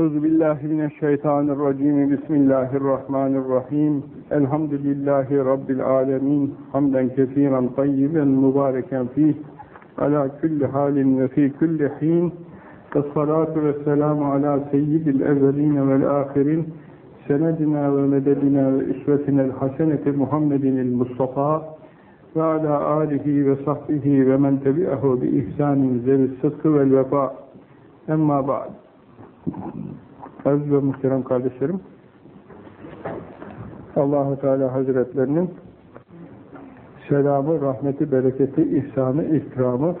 أعوذ بالله من الشيطان الرجيم. بسم الله الرحمن الرحيم. الحمد لله رب العالمين. حمدا كثيرا طيبا مباركا فيه. على كل حال وفي كل حين. الصلاة والسلام على سيد الأولين والآخرين. سندنا ومددنا وإسوتنا الحسنة محمد المصطفى. وعلى آله وصحبه ومن تبعه بإحسان ذي الصدق والوفاء. أما بعد. Aziz ve muhterem kardeşlerim, Allahu Teala Hazretlerinin selamı, rahmeti, bereketi, ihsanı, ikramı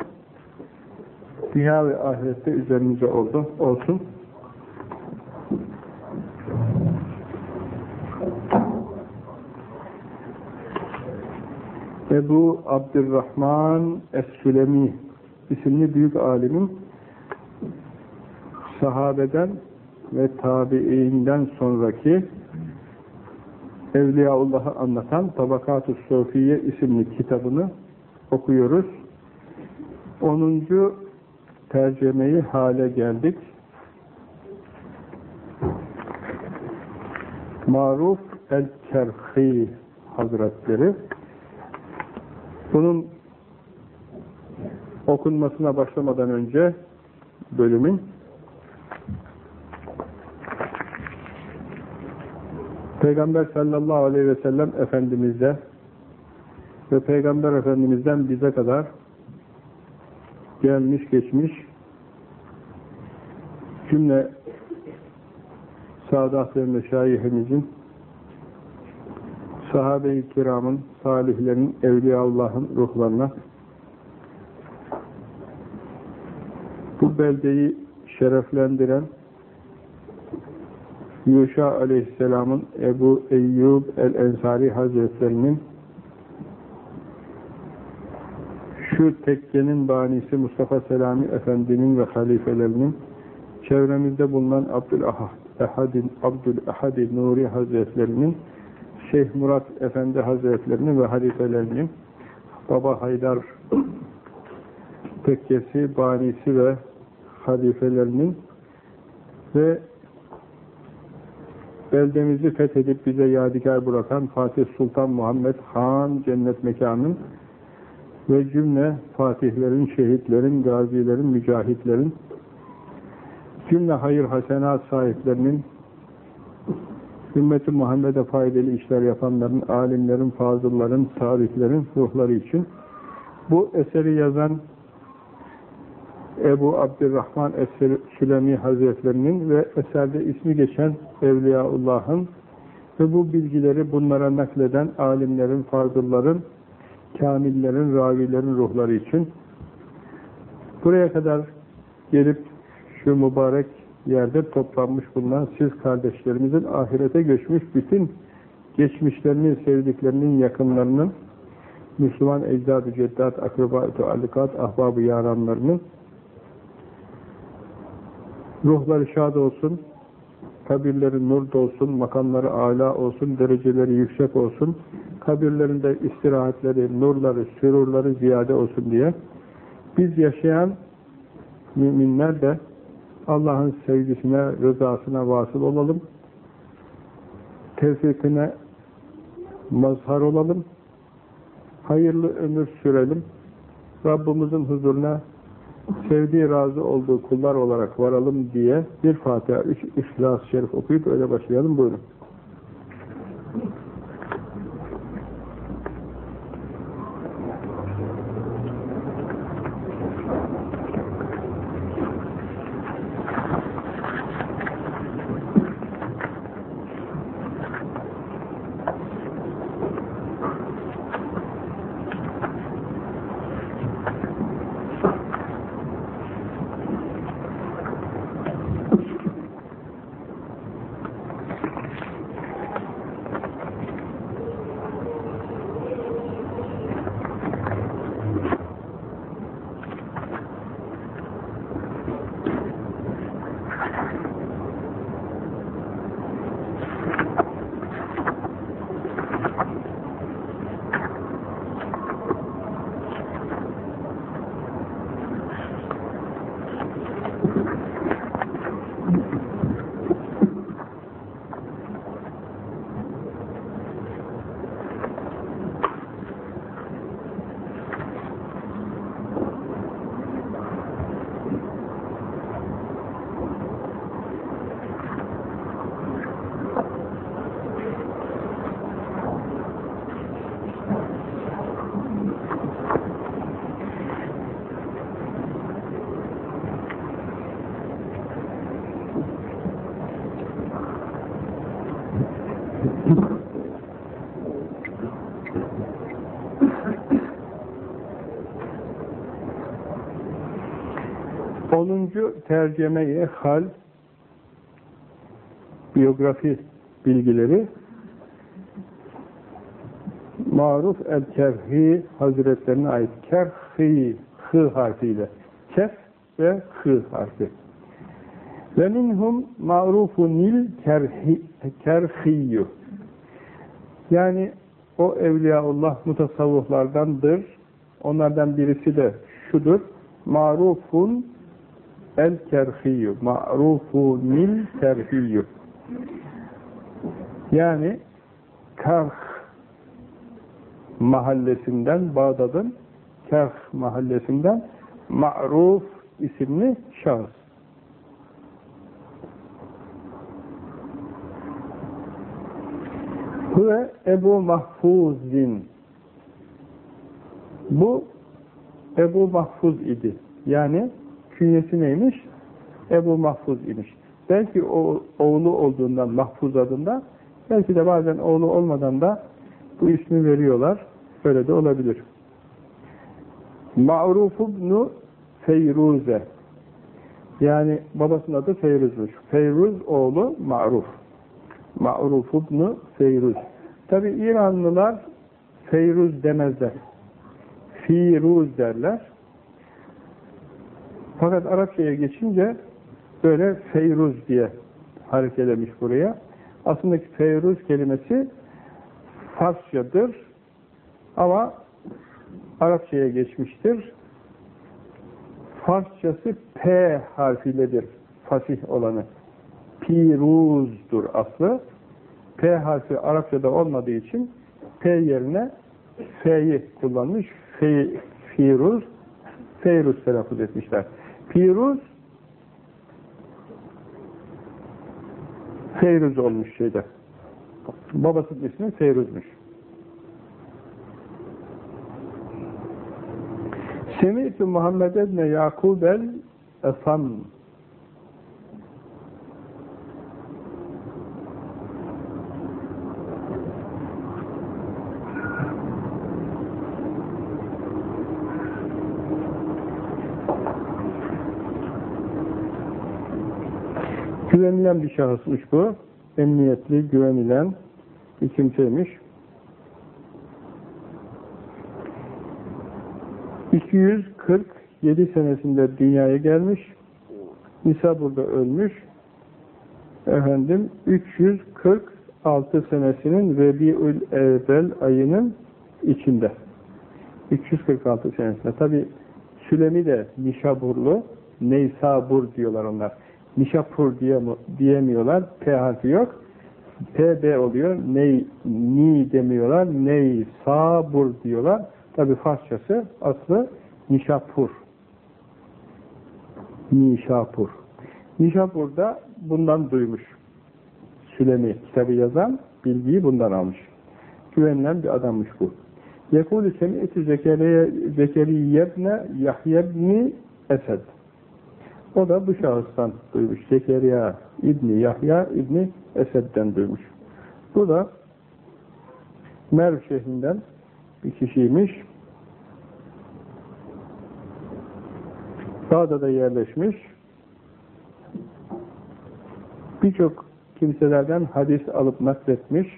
dünya ve ahirette üzerimize oldu, olsun. Ebu Abdurrahman Es-Sülemi isimli büyük alimin sahabeden ve tabiinden sonraki Evliyaullah'ı anlatan Tabakat-ı Sofiye isimli kitabını okuyoruz. 10. tercemeyi hale geldik. Maruf el-Kerhi Hazretleri bunun okunmasına başlamadan önce bölümün Peygamber sallallahu aleyhi ve sellem Efendimiz'de ve Peygamber Efendimiz'den bize kadar gelmiş geçmiş cümle Sadat ve Meşayihimizin sahabe-i kiramın, salihlerin, Evliyaullah'ın ruhlarına bu beldeyi şereflendiren Yuşa aleyhisselamın Ebu Eyyub el-Ensari hazretlerinin şu tekkenin banisi Mustafa Selami Efendi'nin ve halifelerinin çevremizde bulunan Abdülahad'in Abdülahad Nuri Hazretlerinin Şeyh Murat Efendi Hazretlerinin ve halifelerinin Baba Haydar tekkesi, banisi ve halifelerinin ve beldemizi fethedip bize yadigar bırakan Fatih Sultan Muhammed Han cennet mekanın ve cümle fatihlerin, şehitlerin, gazilerin, mücahitlerin, cümle hayır hasenat sahiplerinin, ümmeti Muhammed'e faydalı işler yapanların, alimlerin, fazılların, tarihlerin ruhları için bu eseri yazan Ebu Abdurrahman Es-Sülemi Hazretlerinin ve eserde ismi geçen Evliyaullah'ın ve bu bilgileri bunlara nakleden alimlerin, fazılların, kamillerin, ravilerin ruhları için buraya kadar gelip şu mübarek yerde toplanmış bulunan siz kardeşlerimizin ahirete göçmüş bütün geçmişlerinin, sevdiklerinin, yakınlarının Müslüman ecdad-ı ceddat, akrabat-ı alikat, ahbab-ı yaranlarının ruhları şad olsun, kabirleri nur olsun, makamları âlâ olsun, dereceleri yüksek olsun, kabirlerinde istirahatleri, nurları, sürurları ziyade olsun diye. Biz yaşayan müminler de Allah'ın sevgisine, rızasına vasıl olalım, tevfikine mazhar olalım, hayırlı ömür sürelim, Rabbimizin huzuruna sevdiği, razı olduğu kullar olarak varalım diye bir Fatiha, üç İhlas-ı Şerif okuyup öyle başlayalım. Buyurun. Onuncu tercemeyi hal biyografi bilgileri. Maruf el-Kerhi Hazretlerine ait. Kerhi hı harfiyle. Kef ve hı harfi. Ve minhum ma'rufunil kerhiyyü yani o Evliyaullah mutasavvıflardandır. Onlardan birisi de şudur. Marufun el kerhiyyü ma'rufunil kerhiyyü yani Karh mahallesinden, Bağdat'ın Karh mahallesinden Ma'ruf isimli şahıs. Huve Ebu Mahfuz'in Bu Ebu Mahfuz idi. Yani künyesi neymiş? Ebu Mahfuz imiş. Belki o oğlu olduğundan Mahfuz adında Belki de bazen oğlu olmadan da bu ismi veriyorlar. Böyle de olabilir. Ma'ruf Feyruze yani babasının adı Feyruz'muş. Feyruz oğlu Ma'ruf. Ma'ruf Feyruz. Tabi İranlılar Feyruz demezler. Firuz derler. Fakat Arapçaya geçince böyle Feyruz diye harekelemiş buraya. Aslında feyruz kelimesi Farsçadır ama Arapçaya geçmiştir. Farsçası P harfiyledir. Fasih olanı. Piruzdur aslı. P harfi Arapçada olmadığı için P yerine F'yi kullanmış. Fe, firuz, Feyruz telaffuz etmişler. Piruz Feyruz olmuş şeyde. Babasının ismi Feyruz'muş. Semih-i Muhammed ebne Yakub el Esam Güvenilen bir şahısmış bu. Emniyetli, güvenilen bir kimseymiş. 247 senesinde dünyaya gelmiş. Nisa burada ölmüş. Efendim 346 senesinin Rebiül Evvel ayının içinde. 346 senesinde. Tabi Sülemi de Nişaburlu, Neysabur diyorlar onlar. Nişapur diye, diyemiyorlar. P harfi yok. PB oluyor. Ney, ni demiyorlar. Ney, sabur diyorlar. Tabi Farsçası aslı Nişapur. Nişapur. Nişapur da bundan duymuş. Sülemi kitabı yazan bilgiyi bundan almış. Güvenilen bir adammış bu. Yekulü semi'etü zekeriyebne yahyebni esed. O da bu şahıstan duymuş. Zekeriya İbni Yahya İbni Esed'den duymuş. Bu da Merv şehrinden bir kişiymiş. Bağdat'a yerleşmiş. Birçok kimselerden hadis alıp nakletmiş.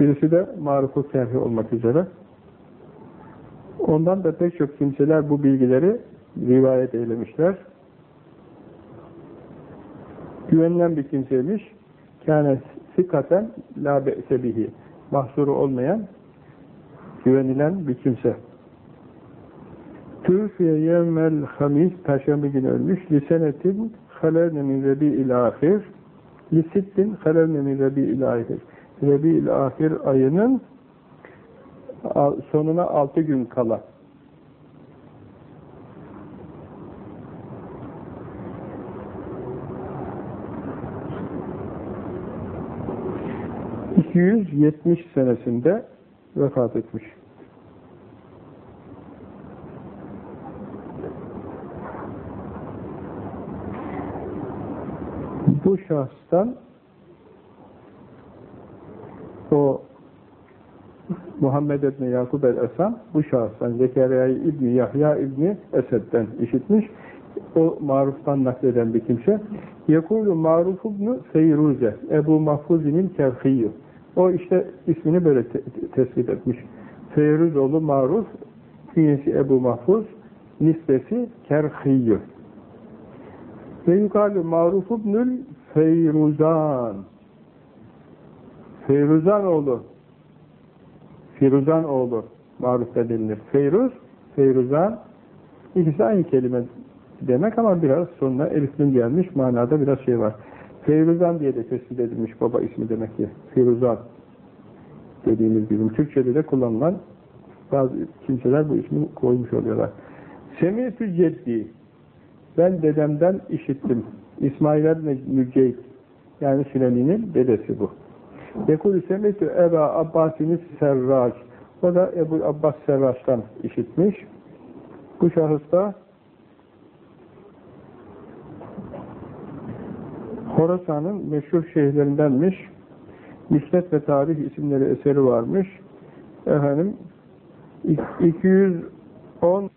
Birisi de maruf terhi olmak üzere. Ondan da pek çok kimseler bu bilgileri rivayet eylemişler. Güvenilen bir kimseymiş. Kâne sikaten la be'sebihi. Mahsuru olmayan, güvenilen bir kimse. Tüfiye yevmel hamis, Perşembe günü ölmüş. Lisenetin halerne min rebi'il ahir. Lisittin halerne min rebi'il ahir. Rebi'il ahir ayının sonuna altı gün kala 270 senesinde vefat etmiş. Bu şahstan O Muhammed İbni Yakub el-Esam bu şahıstan Zekeriya İbni Yahya İbni Esed'den işitmiş. O maruftan nakleden bir kimse. Yekulu Maruf İbni Feyruze Ebu Mahfuzi'nin Kerhiyyü. O işte ismini böyle te tespit etmiş. Feyruzoğlu Maruf, künyesi Ebu Mahfuz, nisbesi Kerhiyyü. Ve yukarı Maruf Feyruzan. Feyruzan oğlu Firuzan oğlu maruf denilir. Feyruz, Feyruzan ikisi aynı kelime demek ama biraz sonuna elifin gelmiş manada biraz şey var. Feyruzan diye de tespit edilmiş baba ismi demek ki. Firuzan dediğimiz gibi. Türkçe'de de kullanılan bazı kimseler bu ismi koymuş oluyorlar. Semitü ceddi ben dedemden işittim. İsmail Müceyd yani Sülemi'nin dedesi bu. Yekul semitü Eba Abbasiniz Serraç. O da Ebu Abbas Serraç'tan işitmiş. Bu şahıs da Horasan'ın meşhur şehirlerindenmiş. Misnet ve Tarih isimleri eseri varmış. Efendim 210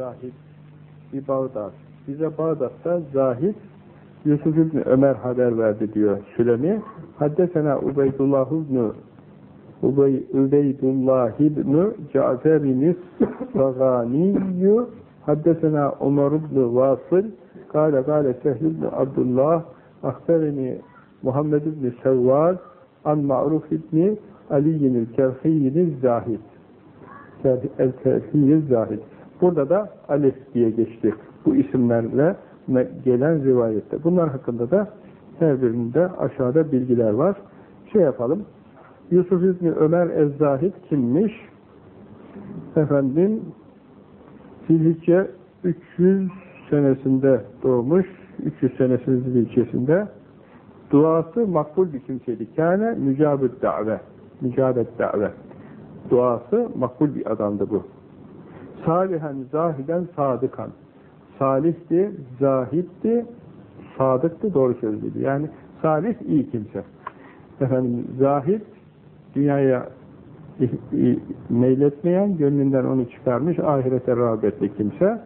Zahid bir Bağdat. Bize Bağdat'ta Zahid Yusuf İbni Ömer haber verdi diyor Sülemi. Haddesena Ubeydullah İbni Ubey, Ubeydullah İbni Cafer'in Saganiyyü Haddesena Umar İbni Vasıl Kale kale Sehl İbni Abdullah. Akberini Muhammed İbni Sevvad An Ma'ruf İbni Aliyyinil Kerhiyyinil Zahid. El-Kerhiyyinil Zahid Burada da Alef diye geçti. Bu isimlerle gelen rivayette. Bunlar hakkında da her birinde aşağıda bilgiler var. Şey yapalım. Yusuf İbni Ömer Ez-Zahid kimmiş? Efendim Zilhicce 300 senesinde doğmuş. 300 senesinin zilhicesinde. Duası makbul bir kimseydi. Kâne mücabet da've. Mücabet da've. Duası makbul bir adamdı bu. Salihen zahiden sadıkan. Salihti, zahiddi, sadıktı, doğru sözlüydü. Yani salih iyi kimse. Efendim zahid dünyaya meyletmeyen, gönlünden onu çıkarmış, ahirete rağbetli kimse.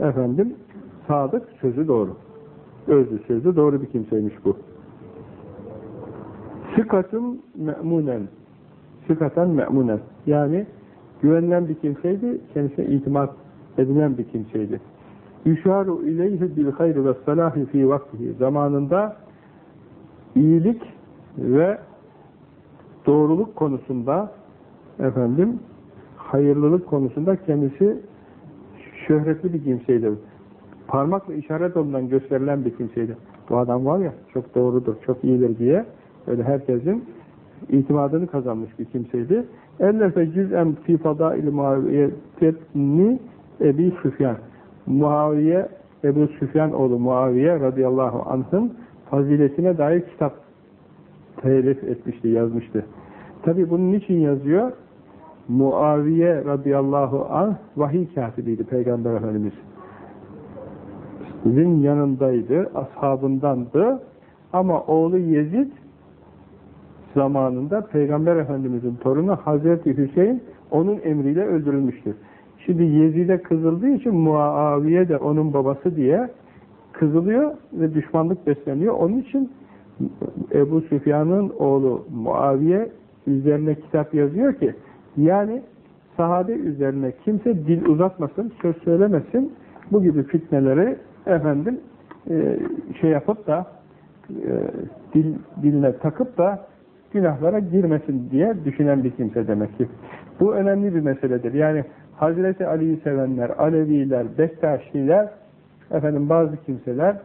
Efendim sadık sözü doğru. Özlü sözü doğru bir kimseymiş bu. Sıkatın me'munen. Sıkatan me'munen. Yani güvenilen bir kimseydi, kendisine itimat edilen bir kimseydi. Yüşaru ileyhi bil hayri ve salahi fi vaktihi. Zamanında iyilik ve doğruluk konusunda efendim hayırlılık konusunda kendisi şöhretli bir kimseydi. Parmakla işaret olunan gösterilen bir kimseydi. Bu adam var ya çok doğrudur, çok iyidir diye öyle herkesin itimadını kazanmış bir kimseydi. Ellefe cüz'en fi fadail muaviyetni Ebi Süfyan. Muaviye, Ebu Süfyan oğlu Muaviye radıyallahu anh'ın faziletine dair kitap telif etmişti, yazmıştı. Tabi bunun için yazıyor? Muaviye radıyallahu anh vahiy katibiydi Peygamber Efendimiz. Zin yanındaydı, ashabındandı ama oğlu Yezid zamanında Peygamber Efendimizin torunu Hazreti Hüseyin onun emriyle öldürülmüştür. Şimdi Yezid'e kızıldığı için Muaviye de onun babası diye kızılıyor ve düşmanlık besleniyor. Onun için Ebu Süfyan'ın oğlu Muaviye üzerine kitap yazıyor ki yani sahabe üzerine kimse dil uzatmasın, söz söylemesin. Bu gibi fitneleri efendim e, şey yapıp da e, dil, diline takıp da günahlara girmesin diye düşünen bir kimse demek ki. Bu önemli bir meseledir. Yani Hazreti Ali'yi sevenler, Aleviler, Bektaşiler, efendim bazı kimseler,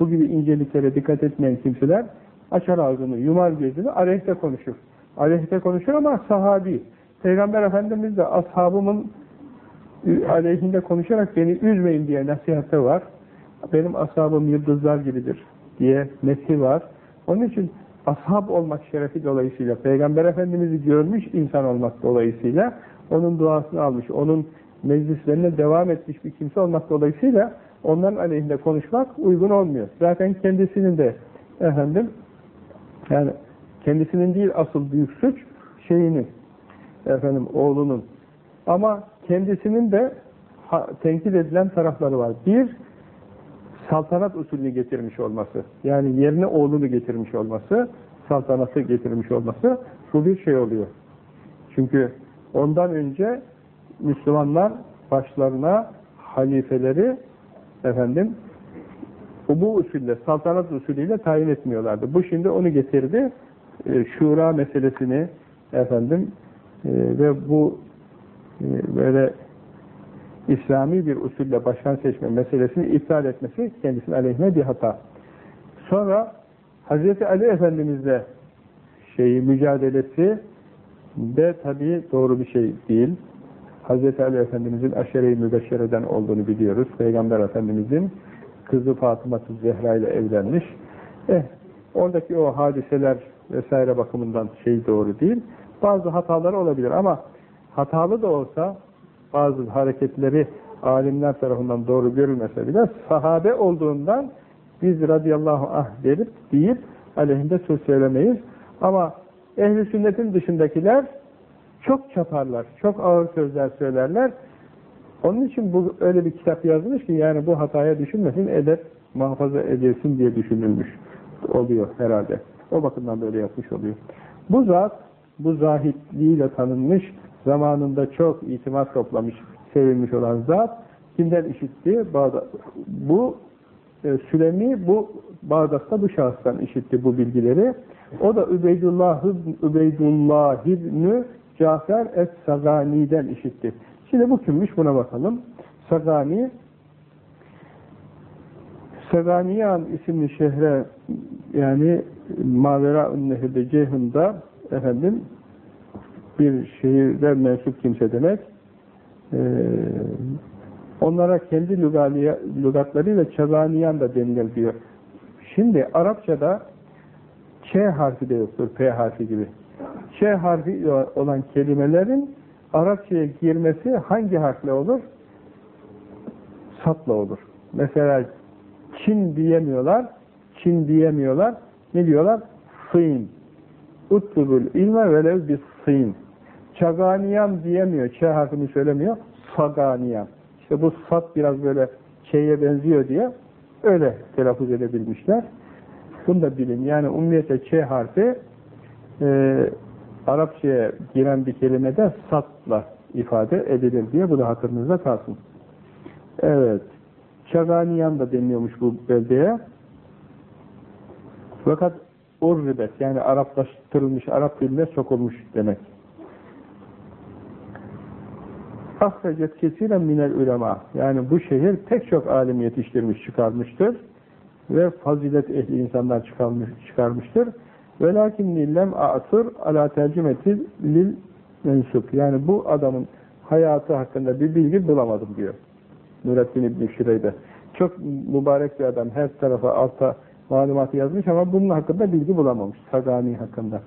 bu gibi inceliklere dikkat etmeyen kimseler açar ağzını, yumar gözünü, aleyhte konuşur. Aleyhte konuşur ama sahabi. Peygamber Efendimiz de ashabımın aleyhinde konuşarak beni üzmeyin diye nasihatı var. Benim ashabım yıldızlar gibidir diye nefi var. Onun için ashab olmak şerefi dolayısıyla, Peygamber Efendimiz'i görmüş insan olmak dolayısıyla, onun duasını almış, onun meclislerine devam etmiş bir kimse olmak dolayısıyla onların aleyhinde konuşmak uygun olmuyor. Zaten kendisinin de efendim yani kendisinin değil asıl büyük suç şeyini efendim oğlunun ama kendisinin de ha, tenkit edilen tarafları var. Bir, saltanat usulünü getirmiş olması. Yani yerine oğlunu getirmiş olması, saltanatı getirmiş olması bu bir şey oluyor. Çünkü ondan önce Müslümanlar başlarına halifeleri efendim bu usulle, saltanat usulüyle tayin etmiyorlardı. Bu şimdi onu getirdi. E, şura meselesini efendim e, ve bu e, böyle İslami bir usulle başkan seçme meselesini iptal etmesi kendisinin aleyhine bir hata. Sonra Hz. Ali Efendimizle şeyi mücadelesi de tabii doğru bir şey değil. Hz. Ali Efendimizin aşere-i mübeşşereden olduğunu biliyoruz. Peygamber Efendimizin kızı Fatıma Zehra ile evlenmiş. Eh, oradaki o hadiseler vesaire bakımından şey doğru değil. Bazı hataları olabilir ama hatalı da olsa bazı hareketleri alimler tarafından doğru görülmese bile sahabe olduğundan biz radıyallahu anh derip deyip aleyhinde söz söylemeyiz. Ama ehli sünnetin dışındakiler çok çaparlar, çok ağır sözler söylerler. Onun için bu öyle bir kitap yazılmış ki yani bu hataya düşünmesin, edep muhafaza edilsin diye düşünülmüş oluyor herhalde. O bakımdan böyle yapmış oluyor. Bu zat, bu zahitliğiyle tanınmış, zamanında çok itimat toplamış, sevilmiş olan zat, kimden işitti? Bu e, Sülemi bu Bağdat'ta bu şahıstan işitti bu bilgileri. O da Übeydullah, Übeydullah İbni Cafer Es-Sagani'den işitti. Şimdi bu kimmiş buna bakalım. Sagani Saganiyan isimli şehre yani Mavera Nehir'de Ceyhun'da efendim bir şehirde mensup kimse demek. Ee, onlara kendi lügatlarıyla Çazaniyan da deniliyor. Şimdi Arapçada Ç harfi de yoktur, P harfi gibi. Ç harfi olan kelimelerin Arapçaya girmesi hangi harfle olur? Satla olur. Mesela Çin diyemiyorlar, Çin diyemiyorlar. Ne diyorlar? Sîn. Utlubul ilme velev bis sîn. Çaganiyan diyemiyor, Ç harfini söylemiyor. Saganiyan. İşte bu sat biraz böyle Ç'ye benziyor diye öyle telaffuz edebilmişler. Bunu da bilin. Yani umumiyete Ç harfi e, Arapçaya giren bir kelimede satla ifade edilir diye bu da hatırınızda kalsın. Evet. Çaganiyan da deniyormuş bu beldeye. Fakat urribet yani Araplaştırılmış, Arap diline sokulmuş demek. Ahrecet kesiren minel ulema. Yani bu şehir pek çok alim yetiştirmiş, çıkarmıştır. Ve fazilet ehli insanlar çıkarmış, çıkarmıştır. Velakin lillem a'sur ala tercümeti lil mensup. Yani bu adamın hayatı hakkında bir bilgi bulamadım diyor. Nurettin İbni Şirey'de. Çok mübarek bir adam. Her tarafa alta malumatı yazmış ama bunun hakkında bilgi bulamamış. Sagani hakkında.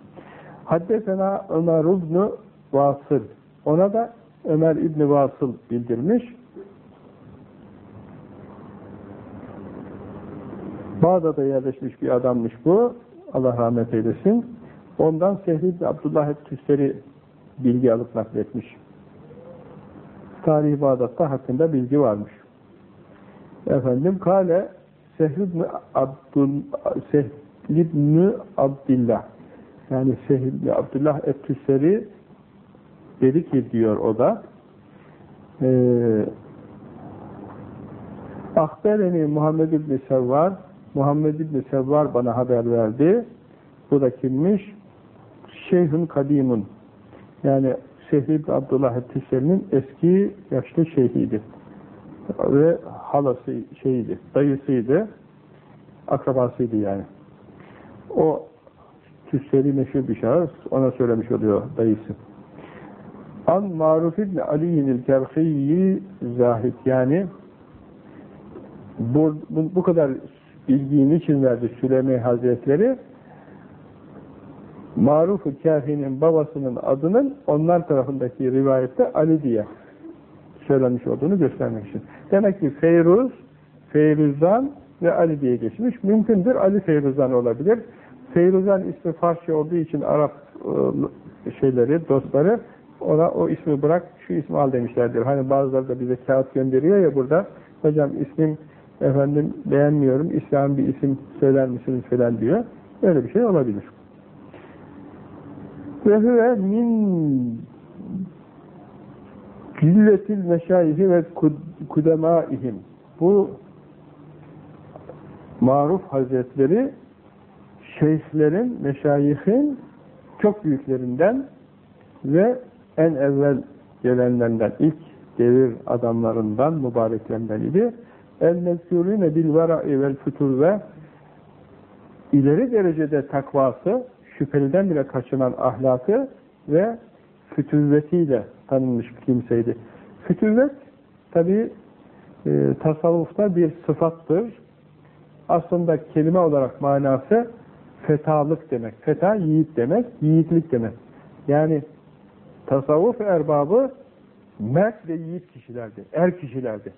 Haddesena Ömer İbni Vasıl. Ona da Ömer İbni Vasıl bildirmiş. Bağdat'a yerleşmiş bir adammış bu. Allah rahmet eylesin. Ondan Sehri Abdullah et bilgi alıp nakletmiş. Tarih Bağdat'ta hakkında bilgi varmış. Efendim, Kale Sehl ibn, Abdul, Sehl ibn Abdillah yani Sehl ibn Abdullah et-Tüsseri dedi ki diyor o da e, Akbereni Muhammed ibn Sevvar Muhammed ibn Sevvar bana haber verdi. Bu da kimmiş? Şeyhün Kadimun yani ibn Abdullah et-Tüsseri'nin eski yaşlı şeyhiydi. Ve halası şeydi, dayısıydı. Akrabasıydı yani. O Tüsseri meşhur bir şahıs, ona söylemiş oluyor dayısı. An Maruf ibn Ali'nin kerhiyyi zahid yani bu, bu, bu kadar bilgiyi için verdi Süleyman Hazretleri? Maruf-u Kâfi'nin babasının adının onlar tarafındaki rivayette Ali diye söylenmiş olduğunu göstermek için. Demek ki Feyruz, Feyruzan ve Ali diye geçmiş. Mümkündür Ali Feyruzan olabilir. Feyruzan ismi Farsça olduğu için Arap e, şeyleri, dostları ona o ismi bırak, şu ismi al demişlerdir. Hani bazıları da bize kağıt gönderiyor ya burada, hocam ismim efendim beğenmiyorum, İslam bir isim söyler misiniz falan diyor. Öyle bir şey olabilir. Ve huve min Zilletil meşayihi ve kudemaihim. Bu maruf hazretleri şeyhlerin, meşayihin çok büyüklerinden ve en evvel gelenlerden, ilk devir adamlarından, mübareklerinden idi. El-mezkûrîne bil-vera'i vel ve ileri derecede takvası, şüpheliden bile kaçınan ahlakı ve fütüvvetiyle tanınmış bir kimseydi. Fütüvvet tabi e, tasavvufta bir sıfattır. Aslında kelime olarak manası fetalık demek. Feta yiğit demek, yiğitlik demek. Yani tasavvuf erbabı mert ve yiğit kişilerdi, er kişilerdi.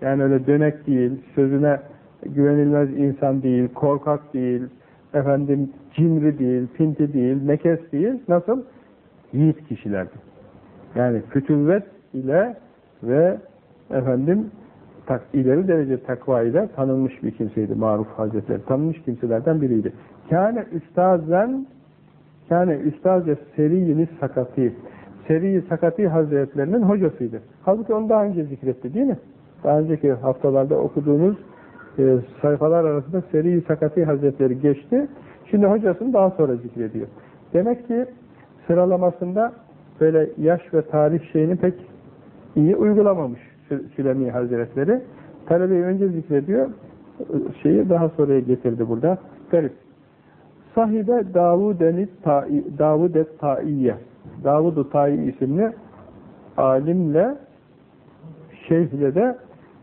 Yani öyle dönek değil, sözüne güvenilmez insan değil, korkak değil, efendim cimri değil, pinti değil, nekes değil. Nasıl? Yiğit kişilerdi. Yani fütüvvet ile ve efendim tak, ileri derece takva ile tanınmış bir kimseydi Maruf Hazretleri. Tanınmış kimselerden biriydi. Kâne üstazen kâne üstaze seriyini sakati Seri Sakati Hazretlerinin hocasıydı. Halbuki onu daha önce zikretti değil mi? Daha önceki haftalarda okuduğunuz e, sayfalar arasında Seri Sakati Hazretleri geçti. Şimdi hocasını daha sonra zikrediyor. Demek ki sıralamasında böyle yaş ve tarih şeyini pek iyi uygulamamış Süleymi Hazretleri. Talebeyi önce zikrediyor, şeyi daha sonraya getirdi burada. Garip. Sahibe Davudenit Davudet Taiye Davud-u Tai isimli alimle şeyhle de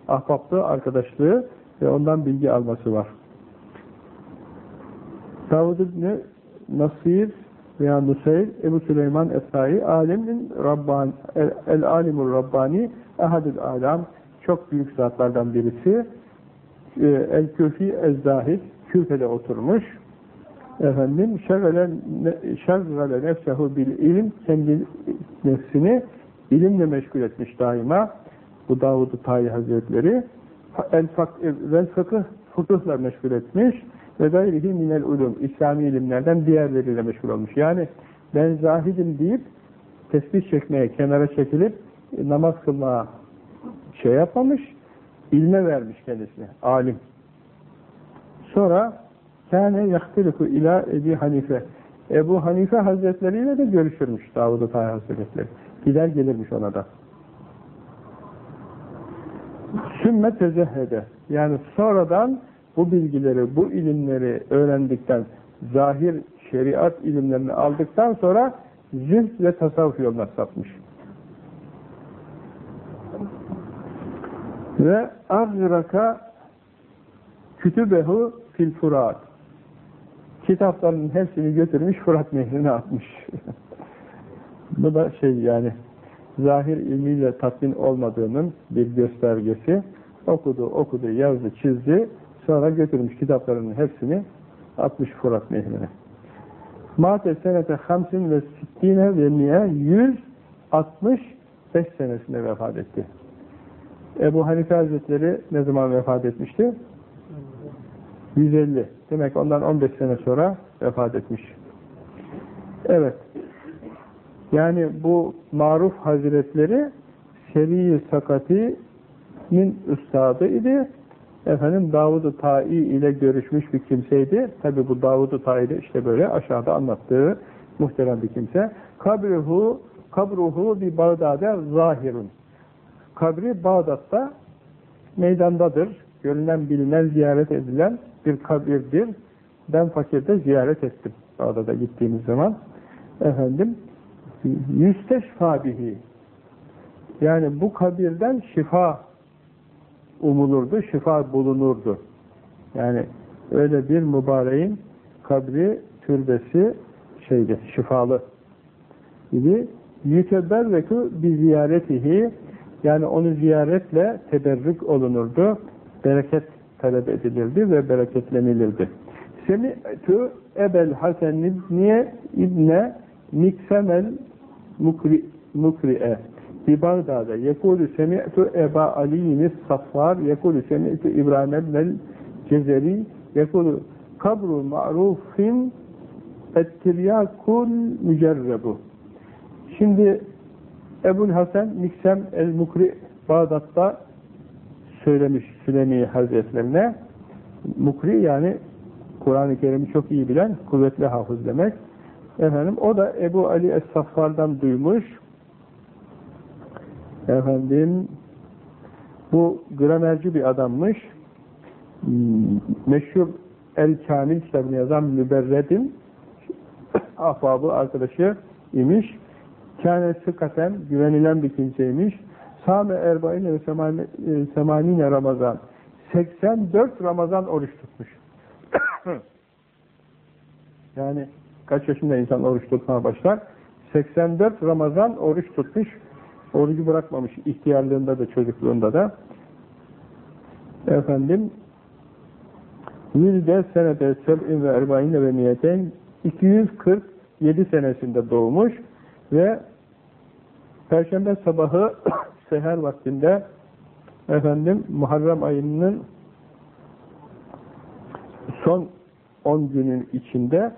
ahbaplığı, arkadaşlığı ve ondan bilgi alması var. Davud ibn Nasir veya Nusayr, Ebu Süleyman Esai, alimin Rabban, el, el alimur Rabbani, ehadül alam, çok büyük zatlardan birisi. Ee, el Küfi Ezzahid, Küfe'de oturmuş. Efendim, şergale nefsehu bil ilim, kendi nefsini ilimle meşgul etmiş daima. Bu Davud-u Tayi Hazretleri. El vel fıkıh, fıkıhla meşgul etmiş ve gayrihi minel ulum, İslami ilimlerden diğerleriyle meşgul olmuş. Yani ben zahidim deyip tesbih çekmeye, kenara çekilip e, namaz kılmaya şey yapmamış, ilme vermiş kendisine, alim. Sonra kâne yahtilifu ila Ebi Hanife. Ebu Hanife Hazretleriyle de görüşürmüş Davud-u Hazretleri. Gider gelirmiş ona da. Sümme tezehhede. Yani sonradan bu bilgileri, bu ilimleri öğrendikten, zahir şeriat ilimlerini aldıktan sonra zühd ve tasavvuf yoluna sapmış. Ve azraka kütübehu fil furat. Kitaplarının hepsini götürmüş, Fırat nehrine atmış. Bu da şey yani, zahir ilmiyle tatmin olmadığının bir göstergesi. Okudu, okudu, yazdı, çizdi, Sonra götürmüş kitaplarının hepsini atmış Fırat Nehri'ne. Mate senete hamsin ve sittine ve miye 165 senesinde vefat etti. Ebu Hanife Hazretleri ne zaman vefat etmişti? 150. Demek ondan 15 sene sonra vefat etmiş. Evet. Yani bu maruf hazretleri Seri Sakati'nin üstadı idi. Efendim Davud-u Ta'i ile görüşmüş bir kimseydi. Tabi bu Davud-u Ta'i de işte böyle aşağıda anlattığı muhterem bir kimse. Kabruhu kabruhu bir Bağdat'da zahirun. Kabri Bağdat'ta meydandadır. Görülen, bilinen, ziyaret edilen bir kabirdir. Ben fakirde ziyaret ettim. Bağdat'a gittiğimiz zaman. Efendim, yüsteşfa bihi. Yani bu kabirden şifa umulurdu, şifa bulunurdu. Yani öyle bir mübareğin kabri, türbesi şeydi, şifalı idi. Yüteberreku bir ziyaretihi yani onu ziyaretle teberrük olunurdu. Bereket talep edilirdi ve bereketlenilirdi. Semi'tu Ebel Hasan İbniye İbne Miksemel Mukri, Mukri'e bi Bağdat'da yekulu semi'tu Eba Ali'nis Saffar yekulu semi'tu İbrahim Ebnel Cezeri yekulu kabru ma'rufin ettiryakul mücerrebu şimdi Ebul Hasan Miksem el-Mukri Bağdat'ta söylemiş Süleymi Hazretlerine Mukri yani Kur'an-ı Kerim'i çok iyi bilen kuvvetli hafız demek. Efendim o da Ebu Ali Es-Saffar'dan duymuş. Efendim bu gramerci bir adammış. Meşhur El-Kamil kitabını yazan Müberred'in ahbabı arkadaşı imiş. Kâne sıkaten güvenilen bir kimseymiş. Sâme erbaine ve semanine Ramazan. 84 Ramazan oruç tutmuş. yani kaç yaşında insan oruç tutmaya başlar? 84 Ramazan oruç tutmuş. Orucu bırakmamış ihtiyarlığında da çocukluğunda da. Efendim Yüzde senede seb'in ve erbaine ve niyeten 247 senesinde doğmuş ve Perşembe sabahı seher vaktinde efendim Muharrem ayının son 10 günün içinde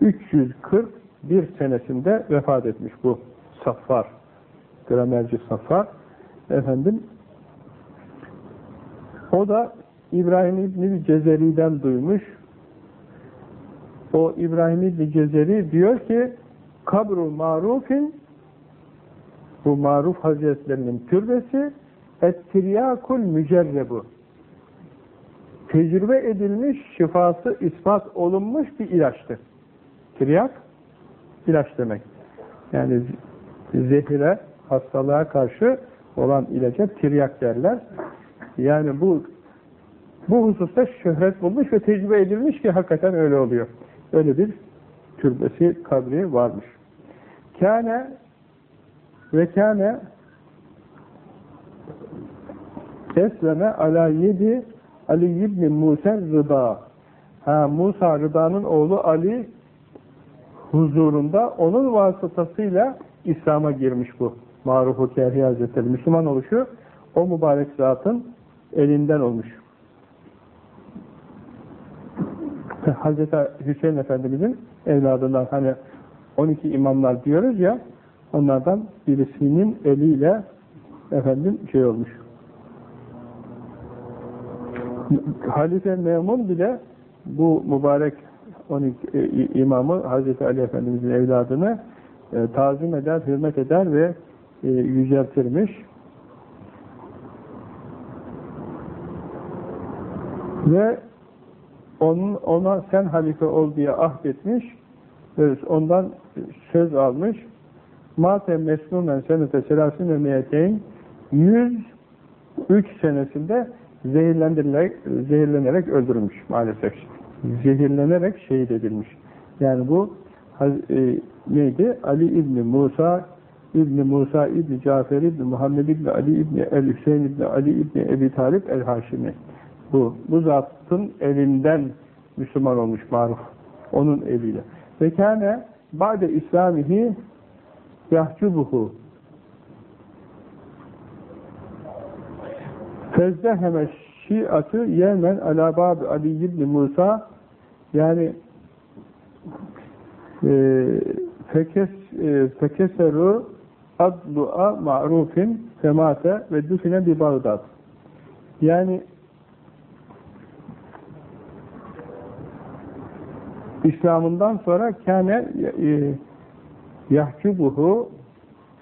341 senesinde vefat etmiş bu Saffar. Gramerci Saffar. Efendim o da İbrahim İbni Cezeri'den duymuş. O İbrahim İbni Cezeri diyor ki kabru marufin bu maruf hazretlerinin türbesi ettiryakul mücerrebu tecrübe edilmiş, şifası ispat olunmuş bir ilaçtır. Tiryak, ilaç demek. Yani zehire, hastalığa karşı olan ilaca tiryak derler. Yani bu bu hususta şöhret bulmuş ve tecrübe edilmiş ki hakikaten öyle oluyor. Öyle bir türbesi, kabri varmış. Kâne ve kâne esleme ala yedi Ali ibn Musa Rıda. Ha, Musa Rıda'nın oğlu Ali huzurunda onun vasıtasıyla İslam'a girmiş bu. Maruf-u Kerhi Hazretleri. Müslüman oluşu o mübarek zatın elinden olmuş. Hazreti Hüseyin Efendimizin evladından hani 12 imamlar diyoruz ya onlardan birisinin eliyle efendim şey olmuş. Halife Memun bile bu mübarek 12 e, imamı Hazreti Ali Efendimizin evladını e, tazim eder, hürmet eder ve e, yüceltirmiş. Ve onun, ona sen halife ol diye ahdetmiş ondan söz almış. Mate mesnumen senete selasine miyeteyn 103 senesinde zehirlendirilerek, zehirlenerek öldürülmüş maalesef. Zehirlenerek şehit edilmiş. Yani bu e, neydi? Ali İbni Musa İbni Musa İbni Cafer İbni Muhammed İbni Ali İbni El-Hüseyin İbni Ali İbni Ebi Talip El-Haşimi. Bu, bu zatın elinden Müslüman olmuş maruf. Onun eliyle. Ve kâne ba'de İslamihi yahcubuhu. Fezdeheme şiatı yemen ala bab Ali ibn Musa. Yani e, fekes e, fekeseru adlu'a ma'rufin femate ve düfine bi Bağdat yani İslam'ından sonra kâne e, yahcubuhu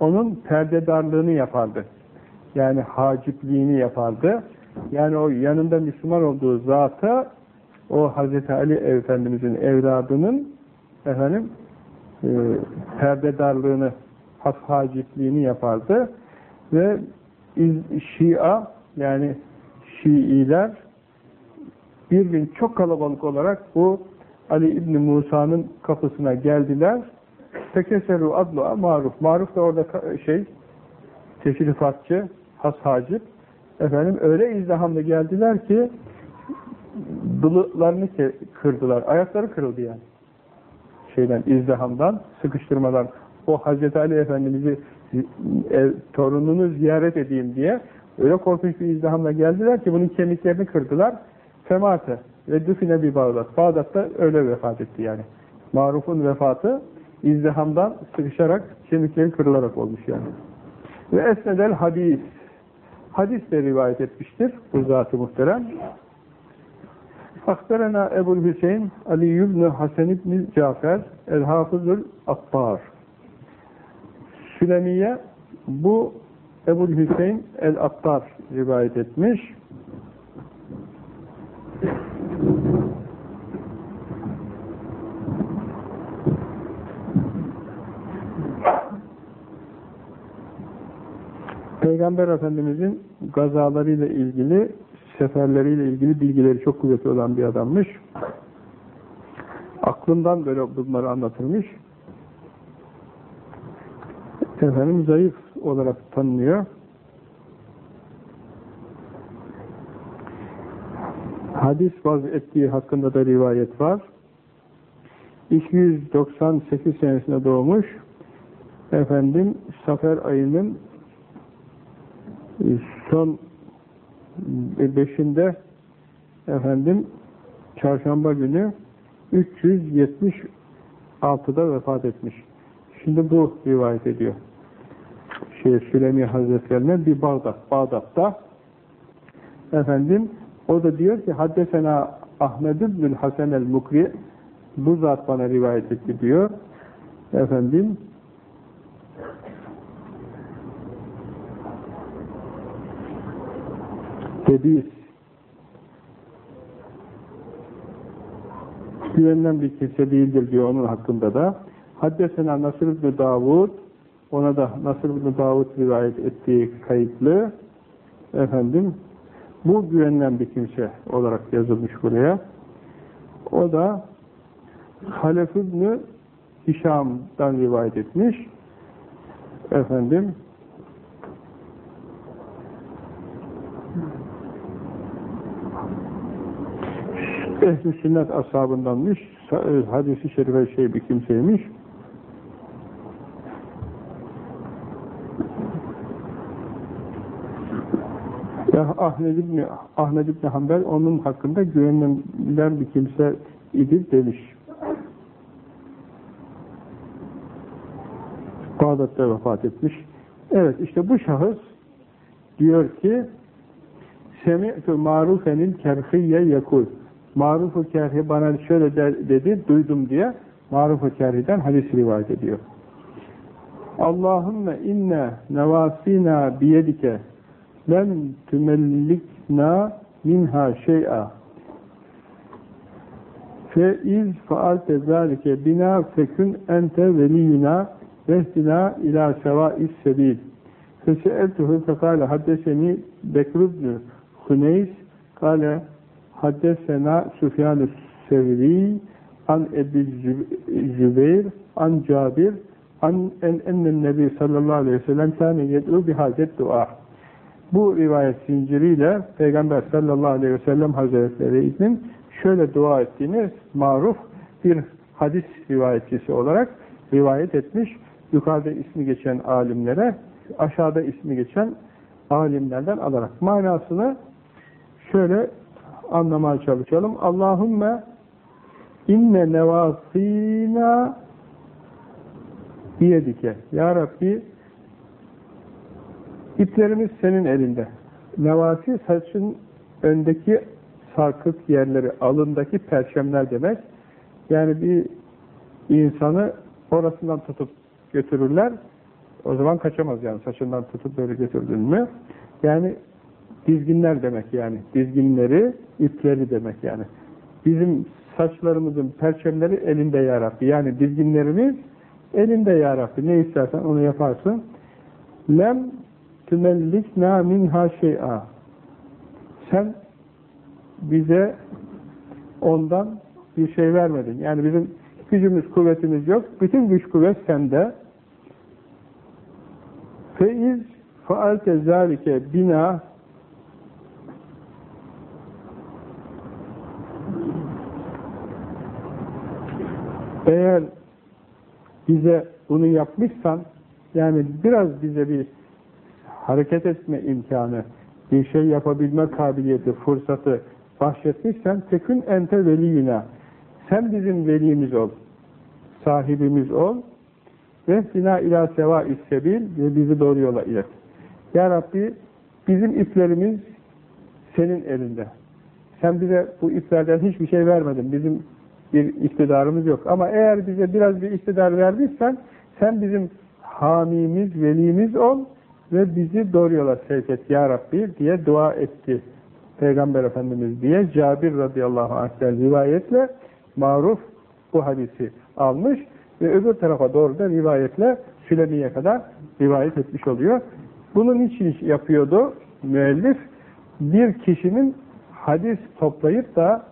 onun perdedarlığını yapardı. Yani hacipliğini yapardı. Yani o yanında Müslüman olduğu zata o Hazreti Ali Efendimizin evladının efendim e, perdedarlığını hacipliğini yapardı ve Şia yani Şiiler bir gün çok kalabalık olarak bu Ali İbni Musa'nın kapısına geldiler. Tekeseru adlu maruf. Maruf da orada şey teşrifatçı, has hacip. Efendim öyle izdihamla geldiler ki bılıklarını kırdılar. Ayakları kırıldı yani. Şeyden, izdihamdan, sıkıştırmadan. O Hazreti Ali Efendimiz'i torununu ziyaret edeyim diye öyle korkunç bir izdihamla geldiler ki bunun kemiklerini kırdılar. Femate ve düfine bir Bağdat. Bağdat'ta öyle vefat etti yani. Maruf'un vefatı izdihamdan sıkışarak, kemikleri kırılarak olmuş yani. Ve esnedel hadis. Hadis de rivayet etmiştir bu zat-ı muhterem. Akberena Ebul Hüseyin Ali ibn Hasan ibn Cafer El-Hafızul Attar Sülemiye bu Ebul Hüseyin El-Attar rivayet etmiş. Peygamber Efendimizin gazalarıyla ilgili, seferleriyle ilgili bilgileri çok kuvvetli olan bir adammış. Aklından böyle bunları anlatılmış. Efendim zayıf olarak tanınıyor. Hadis vaz ettiği hakkında da rivayet var. 298 senesinde doğmuş. Efendim Safer ayının son beşinde efendim çarşamba günü 376'da vefat etmiş. Şimdi bu rivayet ediyor. Şey, Süleymi Hazretleri'ne bir Bağdat, Bağdat'ta efendim o da diyor ki Haddesena Ahmed ibn Hasan el-Mukri bu zat bana rivayet etti diyor. Efendim Tedis güvenilen bir kimse değildir diyor onun hakkında da. Haddesena Nasır ibn Davud ona da Nasır ibn Davud rivayet ettiği kayıtlı efendim bu güvenilen bir kimse olarak yazılmış buraya. O da Halef ibn Hişam'dan rivayet etmiş. Efendim Ehl-i sünnet ashabındanmış. Hadisi şerife şey bir kimseymiş. Ahmed İbni, Ahmed İbni Hanbel onun hakkında güvenilen bir kimse idi demiş. Bağdat'ta vefat etmiş. Evet işte bu şahıs diyor ki Semi'tu marufenil kerhiyye yekul Maruf-u Kerhi bana şöyle de, dedi, duydum diye Maruf-u Kerhi'den hadis rivayet ediyor. Allahümme inne nevasina biyedike lem tümellikna minha şey'a fe iz faalte zâlike bina fekün ente veliyina vehdina ila sevâis sebil feseeltuhu fekâle haddeseni Bekrubnü Huneys kâle haddesena Süfyan-ı Sevri an Ebi Zübeyir an Cabir an en ennen Nebi sallallahu aleyhi ve sellem kâne yed'u bihazet dua bu rivayet zinciriyle Peygamber sallallahu aleyhi ve sellem hazretlerinin şöyle dua ettiğini maruf bir hadis rivayetçisi olarak rivayet etmiş. Yukarıda ismi geçen alimlere, aşağıda ismi geçen alimlerden alarak. Manasını şöyle anlamaya çalışalım. Allahümme inne nevasina biyedike. Ya Rabbi iplerimiz senin elinde. Nevasi saçın öndeki sarkık yerleri, alındaki perçemler demek. Yani bir insanı orasından tutup götürürler. O zaman kaçamaz yani saçından tutup böyle götürdün mü? Yani dizginler demek yani. Dizginleri, ipleri demek yani. Bizim saçlarımızın perçemleri elinde ya Rabbi. Yani dizginlerimiz elinde ya Rabbi. Ne istersen onu yaparsın. Lem tümellikna minha şey'a. Sen bize ondan bir şey vermedin. Yani bizim gücümüz, kuvvetimiz yok. Bütün güç kuvvet sende. Feiz faalte zâlike bina eğer bize bunu yapmışsan yani biraz bize bir hareket etme imkanı, bir şey yapabilme kabiliyeti, fırsatı bahşetmişsen tekün ente veliyina. Sen bizim velimiz ol. Sahibimiz ol. Ve sina ila seva issebil ve bizi doğru yola ilet. Ya Rabbi bizim iplerimiz senin elinde. Sen bize bu iplerden hiçbir şey vermedin. Bizim bir iktidarımız yok. Ama eğer bize biraz bir iktidar verdiysen sen bizim hamimiz, velimiz ol ve bizi doğru yola sevk et ya Rabbi diye dua etti Peygamber Efendimiz diye Cabir radıyallahu anh'ten rivayetle maruf bu hadisi almış ve öbür tarafa doğru da rivayetle Sülemi'ye kadar rivayet etmiş oluyor. Bunun için yapıyordu müellif? Bir kişinin hadis toplayıp da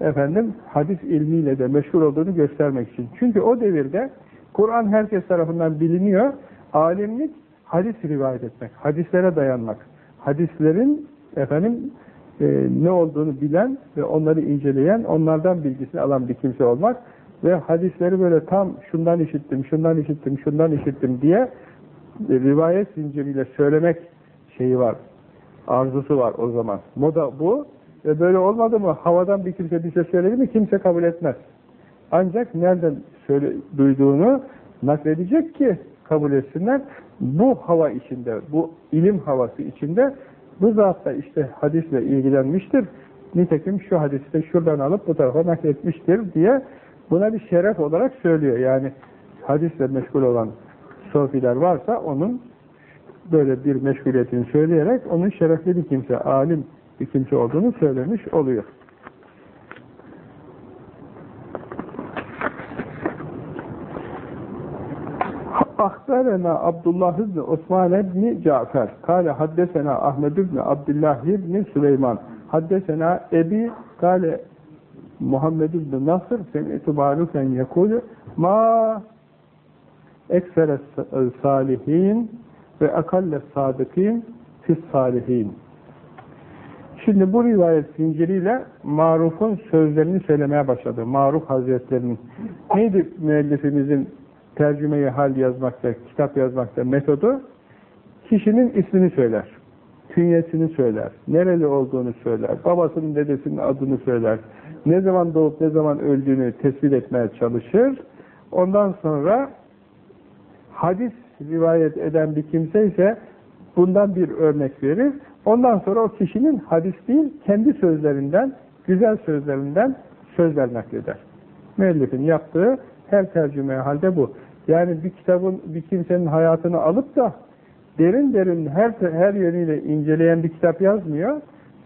efendim hadis ilmiyle de meşhur olduğunu göstermek için. Çünkü o devirde Kur'an herkes tarafından biliniyor. Alimlik hadis rivayet etmek, hadislere dayanmak. Hadislerin efendim e, ne olduğunu bilen ve onları inceleyen, onlardan bilgisini alan bir kimse olmak ve hadisleri böyle tam şundan işittim, şundan işittim, şundan işittim diye e, rivayet zinciriyle söylemek şeyi var, arzusu var o zaman. Moda bu. Ve böyle olmadı mı havadan bir kimse bir şey söyledi mi kimse kabul etmez. Ancak nereden söyle, duyduğunu nakledecek ki kabul etsinler. Bu hava içinde, bu ilim havası içinde bu zat da işte hadisle ilgilenmiştir. Nitekim şu hadisi de şuradan alıp bu tarafa nakletmiştir diye buna bir şeref olarak söylüyor. Yani hadisle meşgul olan sofiler varsa onun böyle bir meşguliyetini söyleyerek onun şerefli bir kimse, alim kimse olduğunu söylemiş oluyor. Ahberena Abdullah ibn Osman ibn Cafer. Kale haddesena Ahmed ibn Abdullah ibn Süleyman. Haddesena Ebi kale Muhammed ibn Nasr semi'tu marufen yekulu ma eksere salihin ve akalle sadıkin fis salihin. Şimdi bu rivayet zinciriyle Maruf'un sözlerini söylemeye başladı. Maruf Hazretlerinin. Neydi müellifimizin tercümeyi hal yazmakta, kitap yazmakta metodu? Kişinin ismini söyler. Künyesini söyler. Nereli olduğunu söyler. Babasının, dedesinin adını söyler. Ne zaman doğup ne zaman öldüğünü tespit etmeye çalışır. Ondan sonra hadis rivayet eden bir kimse ise bundan bir örnek verir. Ondan sonra o kişinin hadis değil, kendi sözlerinden, güzel sözlerinden sözler nakleder. Müellifin yaptığı her tercüme halde bu. Yani bir kitabın, bir kimsenin hayatını alıp da derin derin her, her yönüyle inceleyen bir kitap yazmıyor.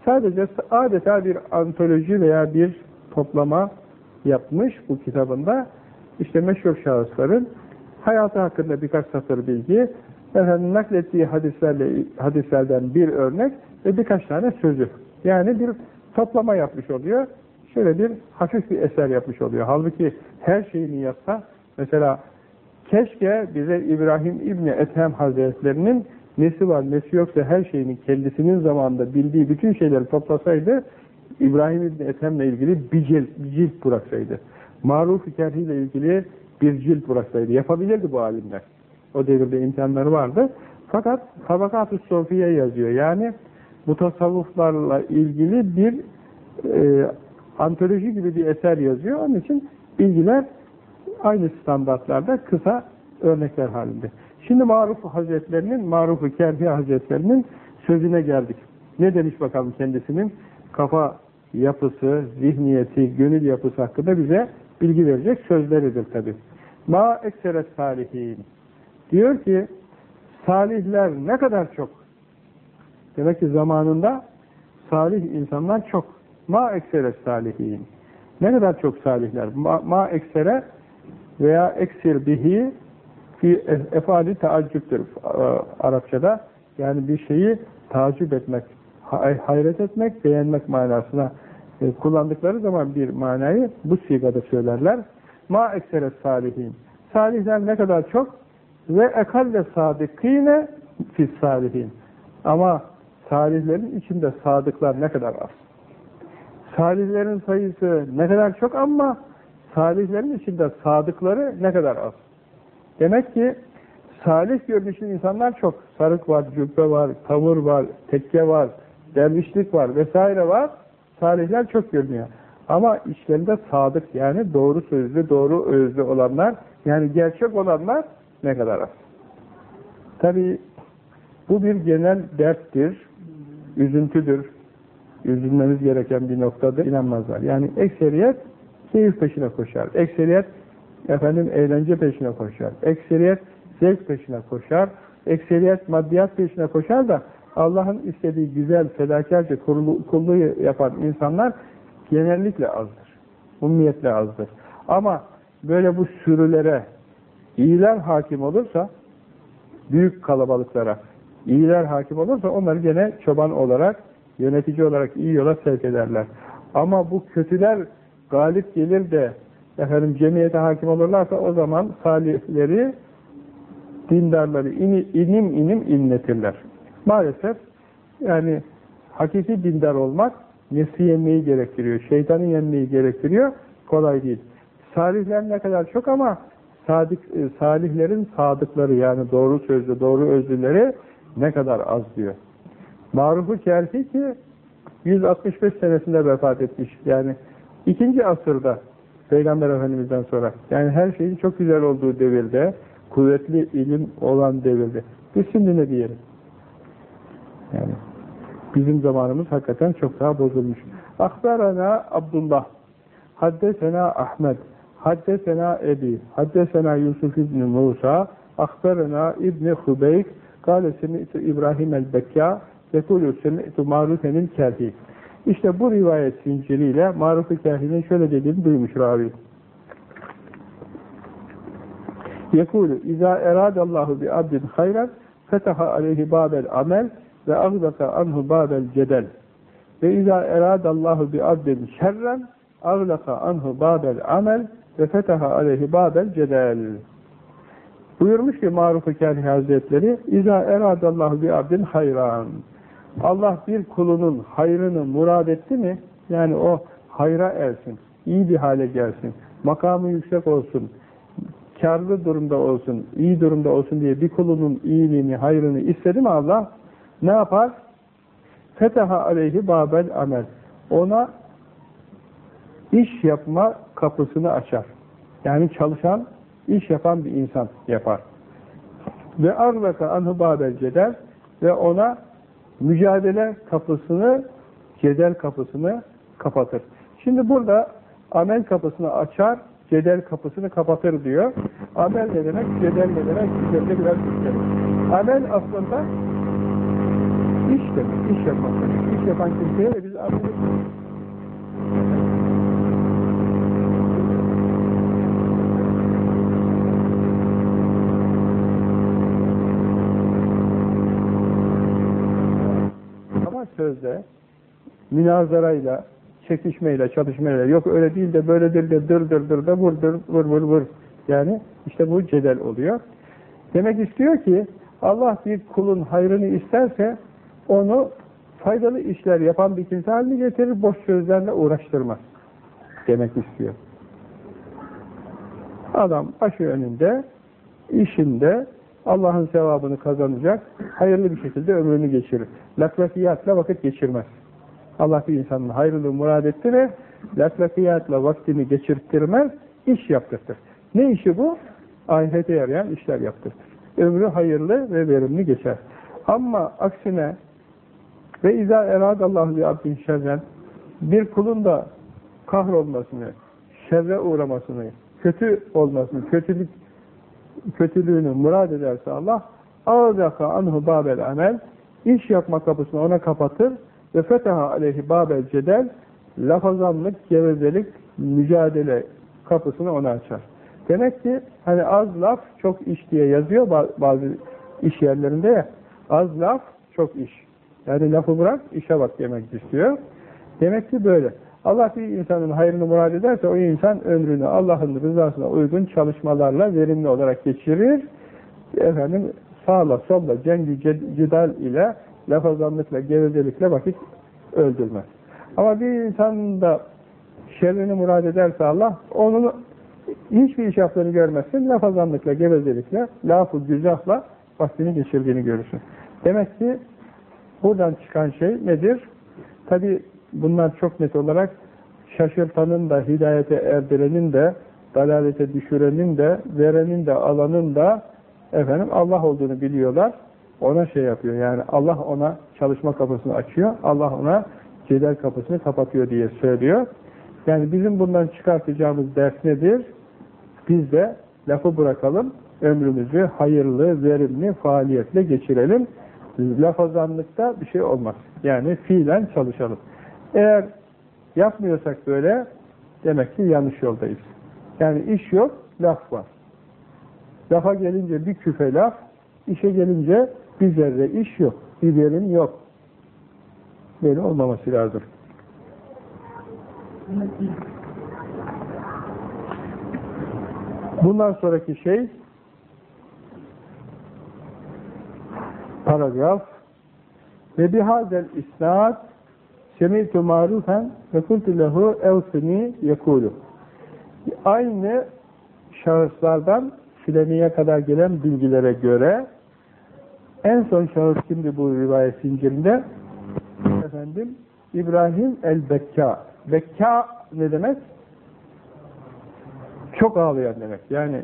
Sadece adeta bir antoloji veya bir toplama yapmış bu kitabında. İşte meşhur şahısların hayatı hakkında birkaç satır bilgi, efendim naklettiği hadislerle hadislerden bir örnek ve birkaç tane sözü. Yani bir toplama yapmış oluyor. Şöyle bir hafif bir eser yapmış oluyor. Halbuki her şeyini yapsa, mesela keşke bize İbrahim İbni Ethem Hazretlerinin nesi var nesi yoksa her şeyini kendisinin zamanında bildiği bütün şeyleri toplasaydı İbrahim İbni Ethem'le ilgili bir cilt, bir cilt bıraksaydı. Maruf-i ile ilgili bir cilt bıraksaydı. Yapabilirdi bu alimler. O devirde imkanları vardı. Fakat Tabakat-ı Sofiye yazıyor. Yani bu tasavvuflarla ilgili bir e, antoloji gibi bir eser yazıyor. Onun için bilgiler aynı standartlarda kısa örnekler halinde. Şimdi Maruf Hazretlerinin, Maruf-u Kerhi Hazretlerinin sözüne geldik. Ne demiş bakalım kendisinin? Kafa yapısı, zihniyeti, gönül yapısı hakkında bize bilgi verecek sözleridir tabi. Ma ekseret salihin. Diyor ki, salihler ne kadar çok. Demek ki zamanında salih insanlar çok. Ma ekseret salihin. Ne kadar çok salihler. Ma, ma eksere veya eksir bihi fi efali taaccüptür Arapçada. Yani bir şeyi tacip etmek, hayret etmek, beğenmek manasına e, kullandıkları zaman bir manayı bu sigada söylerler. Ma ekseret salihin. Salihler ne kadar çok ve ekalle sadıkine fis salihin. Ama salihlerin içinde sadıklar ne kadar az. Salihlerin sayısı ne kadar çok ama salihlerin içinde sadıkları ne kadar az. Demek ki salih görünüşlü insanlar çok. Sarık var, cübbe var, tavır var, tekke var, dervişlik var vesaire var. Salihler çok görünüyor. Ama içlerinde sadık yani doğru sözlü, doğru özlü olanlar yani gerçek olanlar ne kadar az. Tabi bu bir genel derttir, üzüntüdür, üzülmemiz gereken bir noktadır, inanmazlar. Yani ekseriyet keyif peşine koşar. Ekseriyet efendim eğlence peşine koşar. Ekseriyet zevk peşine koşar. Ekseriyet maddiyat peşine koşar da Allah'ın istediği güzel, fedakarca kulluğu yapan insanlar genellikle azdır. Ummiyetle azdır. Ama böyle bu sürülere iyiler hakim olursa büyük kalabalıklara iyiler hakim olursa onları gene çoban olarak yönetici olarak iyi yola sevk ederler. Ama bu kötüler galip gelir de efendim cemiyete hakim olurlarsa o zaman salihleri dindarları inim inim inletirler. Maalesef yani hakiki dindar olmak nefsi yenmeyi gerektiriyor. Şeytanı yenmeyi gerektiriyor. Kolay değil. Salihler ne kadar çok ama sadık, e, salihlerin sadıkları yani doğru sözlü, doğru özlüleri ne kadar az diyor. Marufu Kerhi ki 165 senesinde vefat etmiş. Yani ikinci asırda Peygamber Efendimiz'den sonra. Yani her şeyin çok güzel olduğu devirde, kuvvetli ilim olan devirde. Biz şimdi ne diyelim? Yani bizim zamanımız hakikaten çok daha bozulmuş. Akberana Abdullah, Haddesena Ahmet, Haddesena Ebi, Haddesena Yusuf İbni Musa, Akberana İbni Hubeyk, Kale İbrahim el-Bekka, Yekulü semi'tu Marufe'nin kerhi. İşte bu rivayet zinciriyle Maruf-ı Kerhi'nin şöyle dediğini duymuş ravi. Yekulü, İzâ eradallahu bi abdin hayran, fetaha aleyhi babel amel, ve ağlaka anhu babel cedel. Ve izâ eradallahu bi abdin şerren ağlaka anhu babel amel ve fetaha aleyhi babel cedel. Buyurmuş ki Maruf-u Kerhi Hazretleri İzâ eradallahu bi abdin hayran. Allah bir kulunun hayrını murad etti mi yani o hayra ersin, iyi bir hale gelsin, makamı yüksek olsun, karlı durumda olsun, iyi durumda olsun diye bir kulunun iyiliğini, hayrını istedi mi Allah? ne yapar? Feteha aleyhi babel amel. Ona iş yapma kapısını açar. Yani çalışan, iş yapan bir insan yapar. Ve arveka anhu babel cedel ve ona mücadele kapısını, cedel kapısını kapatır. Şimdi burada amel kapısını açar, cedel kapısını kapatır diyor. Amel ne demek, cedel ne demek? Üzerinde biraz düşünelim. Amel aslında İş demek, iş yapmak demek. İş yapan kimseye de biz amel Ama sözde münazarayla, çekişmeyle, çalışmayla, yok öyle değil de böyledir de dır dır dır da vur dır vur vur vur. Yani işte bu cedel oluyor. Demek istiyor ki Allah bir kulun hayrını isterse onu faydalı işler yapan bir kimse haline getirir, boş sözlerle uğraştırmaz demek istiyor. Adam başı önünde, işinde Allah'ın sevabını kazanacak, hayırlı bir şekilde ömrünü geçirir. Laklakiyatla vakit geçirmez. Allah bir insanın hayrını murad ettirir, laklakiyatla vaktini geçirttirmez, iş yaptırtır. Ne işi bu? Ahirete yarayan işler yaptırtır. Ömrü hayırlı ve verimli geçer. Ama aksine ve izâ eradallahu bi abdin şerren bir kulun da kahrolmasını, şerre uğramasını, kötü olmasını, kötülük kötülüğünü murad ederse Allah ağzaka anhu babel amel iş yapma kapısını ona kapatır ve fetaha aleyhi babel cedel lafazanlık, gevezelik, mücadele kapısını ona açar. Demek ki hani az laf çok iş diye yazıyor bazı iş yerlerinde ya az laf çok iş. Yani lafı bırak işe bak demek istiyor. Demek ki böyle. Allah bir insanın hayrını murad ederse o insan ömrünü Allah'ın rızasına uygun çalışmalarla verimli olarak geçirir. Efendim sağla solla cengi cidal ile lafazanlıkla gevezelikle vakit öldürmez. Ama bir insan da şerrini murad ederse Allah onun hiçbir iş yaptığını görmezsin. Lafazanlıkla gevezelikle lafı güzahla vaktini geçirdiğini görürsün. Demek ki buradan çıkan şey nedir? Tabi bunlar çok net olarak şaşırtanın da, hidayete erdirenin de, dalalete düşürenin de, verenin de, alanın da efendim Allah olduğunu biliyorlar. Ona şey yapıyor yani Allah ona çalışma kapısını açıyor. Allah ona cedel kapısını kapatıyor diye söylüyor. Yani bizim bundan çıkartacağımız ders nedir? Biz de lafı bırakalım, ömrümüzü hayırlı, verimli faaliyetle geçirelim. Lafazanlıkta bir şey olmaz. Yani fiilen çalışalım. Eğer yapmıyorsak böyle demek ki yanlış yoldayız. Yani iş yok, laf var. Lafa gelince bir küfe laf, işe gelince bir zerre iş yok, bir verim yok. Böyle olmaması lazım. Bundan sonraki şey paragraf ve bihazel isnad semi'tu marufen ve kultu lehu evsini yekulu aynı şahıslardan Sülemi'ye kadar gelen bilgilere göre en son şahıs kimdi bu rivayet zincirinde? Efendim İbrahim el-Bekka. Bekka ne demek? Çok ağlayan demek. Yani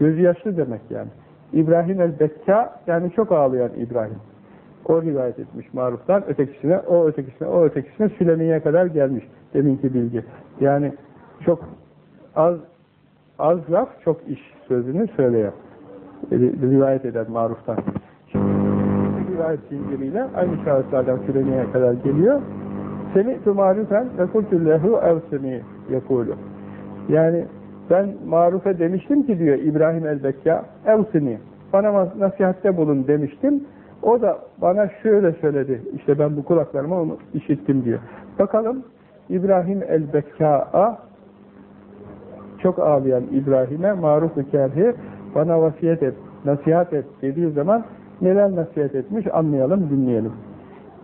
gözü yaşlı demek yani. İbrahim el-Bekka yani çok ağlayan İbrahim. O rivayet etmiş maruftan ötekisine, o ötekisine, o ötekisine Sülemi'ye kadar gelmiş. Deminki bilgi. Yani çok az az laf çok iş sözünü söyleyen. Rivayet eden maruftan. Rivayet zinciriyle aynı şahıslardan Sülemi'ye kadar geliyor. Semi'tu marufen ve kultu lehu evsemi yakulu. Yani ben marufe demiştim ki diyor İbrahim el-Bekka evsini. Bana nasihatte bulun demiştim. O da bana şöyle söyledi. İşte ben bu kulaklarıma onu işittim diyor. Bakalım İbrahim el-Bekka'a çok ağlayan İbrahim'e maruf-u kerhi bana vasiyet et, nasihat et dediği zaman neler nasihat etmiş anlayalım, dinleyelim.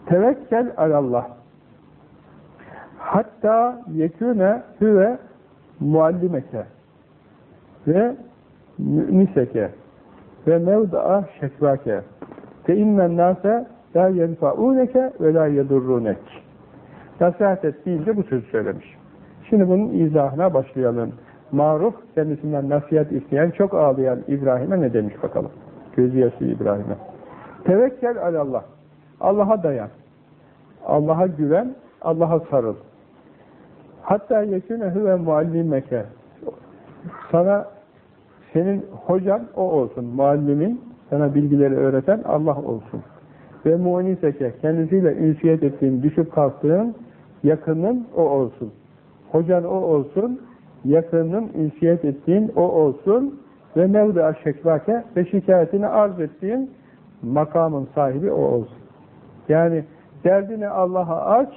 Tevekkel alallah. Hatta yekûne hüve muallimeke ve mü'niseke ve mevda'a şekvake nase la yenfa'uneke ve la yedurrunek nasihat et deyince bu sözü söylemiş. Şimdi bunun izahına başlayalım. Maruf kendisinden nasihat isteyen, çok ağlayan İbrahim'e ne demiş bakalım. Gözü yaşlı İbrahim'e. Tevekkel alallah. Allah'a dayan. Allah'a güven, Allah'a sarıl. Hatta yekûne huve muallimeke. Sana senin hocan o olsun, muallimin, sana bilgileri öğreten Allah olsun. Ve muniseke, kendisiyle ünsiyet ettiğin, düşüp kalktığın yakının o olsun. Hocan o olsun, yakının ünsiyet ettiğin o olsun ve mevde şekvake ve şikayetini arz ettiğin makamın sahibi o olsun. Yani derdini Allah'a aç,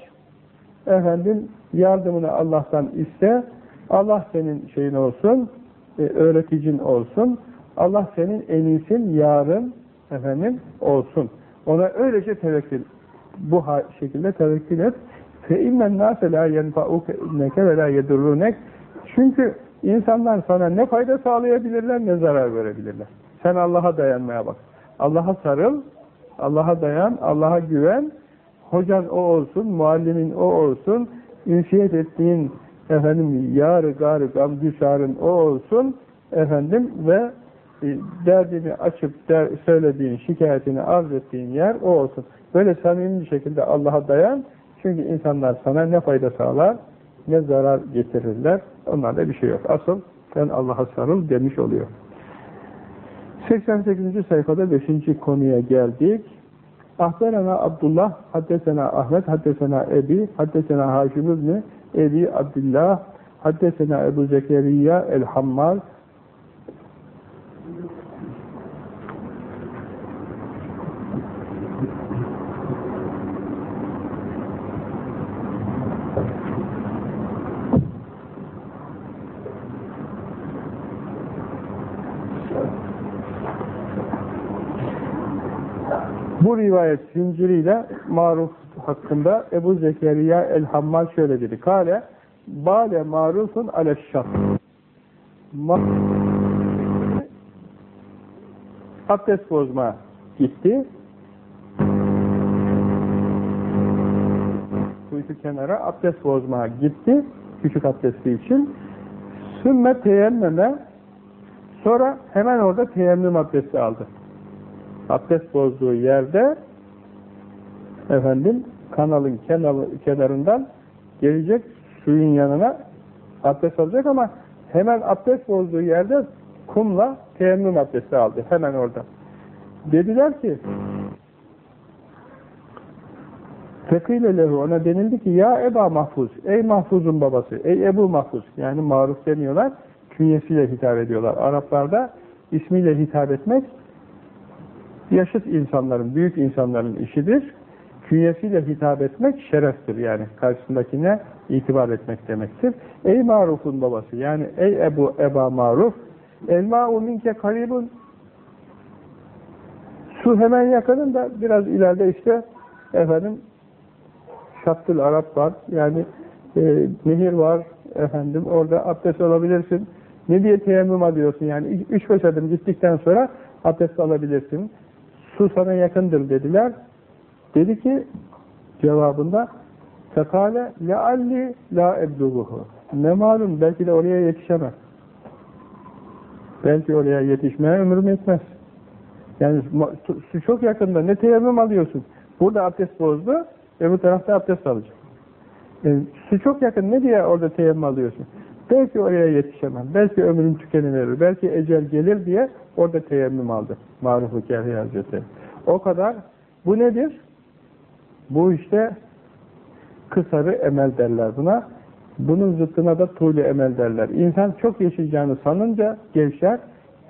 efendim yardımını Allah'tan iste, Allah senin şeyin olsun, e, öğreticin olsun, Allah senin en iyisin, yarın efendim olsun. Ona öylece tevekkül, bu şekilde tevekkül et. فَاِمَّ النَّاسَ لَا يَنْفَعُكَ ve لَا يَدُرُّونَكَ Çünkü İnsanlar sana ne fayda sağlayabilirler ne zarar verebilirler. Sen Allah'a dayanmaya bak. Allah'a sarıl, Allah'a dayan, Allah'a güven. Hocan o olsun, muallimin o olsun, ünsiyet ettiğin efendim yarı garı gamgüsarın o olsun efendim ve e, derdini açıp der, söylediğin, şikayetini arz ettiğin yer o olsun. Böyle samimi bir şekilde Allah'a dayan. Çünkü insanlar sana ne fayda sağlar, ne zarar getirirler. Onlarda bir şey yok. Asıl sen Allah'a sarıl demiş oluyor. 88. sayfada 5. konuya geldik. Ahberana Abdullah, haddesena Ahmet, haddesena Ebi, haddesena Haşim İbni, Ebi Abdullah, haddesena Ebu Zekeriya el-Hammar, Bu rivayet zinciriyle maruf hakkında Ebu Zekeriya el-Hammal şöyle dedi. Kale, bale marufun aleşşat. Abdest bozma gitti. Kuytu kenara abdest bozma gitti. Küçük abdesti için. Sümme teyemmeme sonra hemen orada teyemmüm abdesti aldı abdest bozduğu yerde efendim kanalın kenalı, kenarından gelecek suyun yanına abdest alacak ama hemen abdest bozduğu yerde kumla teyemmüm abdesti aldı. Hemen orada. Dediler ki Fekile ona denildi ki ya Eba Mahfuz, ey Mahfuz'un babası, ey Ebu Mahfuz yani maruf demiyorlar, künyesiyle hitap ediyorlar. Araplarda ismiyle hitap etmek yaşıt insanların, büyük insanların işidir. Künyesiyle hitap etmek şereftir yani. Karşısındakine itibar etmek demektir. Ey marufun babası yani ey Ebu Eba Maruf elma minke karibun su hemen yakının da biraz ileride işte efendim Şattıl Arap var yani e, nehir var efendim orada abdest alabilirsin. Ne diye teyemmüm alıyorsun yani üç beş adım gittikten sonra abdest alabilirsin su sana yakındır dediler. Dedi ki cevabında Fekale lealli la ebduguhu. Ne malum belki de oraya yetişemem. Belki oraya yetişmeye ömrüm yetmez. Yani su çok yakında ne teyemmüm alıyorsun. Burada abdest bozdu, öbür tarafta abdest alacak. E, su çok yakın ne diye orada teyemmüm alıyorsun? Belki oraya yetişemem, belki ömrüm tükeniverir, belki ecel gelir diye orada teyemmüm aldı. Maruf-u Kerhi Hazretleri. O kadar. Bu nedir? Bu işte kısarı emel derler buna. Bunun zıttına da tuğlu emel derler. İnsan çok yaşayacağını sanınca gevşer,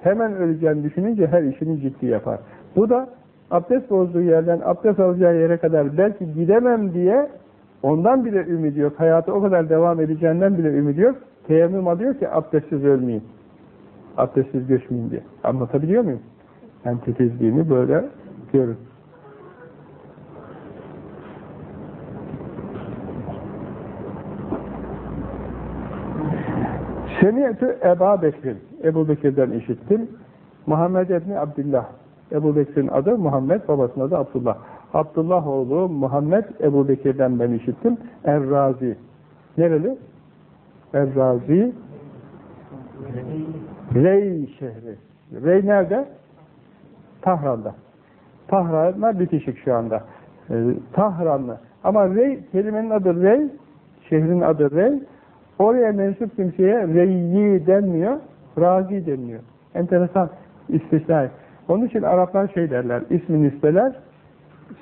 hemen öleceğini düşününce her işini ciddi yapar. Bu da abdest bozduğu yerden abdest alacağı yere kadar belki gidemem diye ondan bile ümit yok. Hayatı o kadar devam edeceğinden bile ümit yok. Teyemmüm alıyor ki abdestsiz ölmeyeyim. Abdestsiz göçmeyeyim diye. Anlatabiliyor muyum? Yani titizliğini böyle görün. Semiyetü Eba Bekir. Ebu Bekir'den işittim. Muhammed Ebni Abdullah. Ebu Bekir'in adı Muhammed, babasının adı Abdullah. Abdullah oğlu Muhammed Ebu Bekir'den ben işittim. Errazi. Nereli? Errazi. Rey şehri. Rey nerede? Tahran'da. Tahran'la bitişik şu anda. E, Tahranlı. Ama Rey, kelimenin adı Rey, şehrin adı Rey. Oraya mensup kimseye Reyyi denmiyor, Razi denmiyor. Enteresan istisna. Onun için Araplar şey derler, ismi nisbeler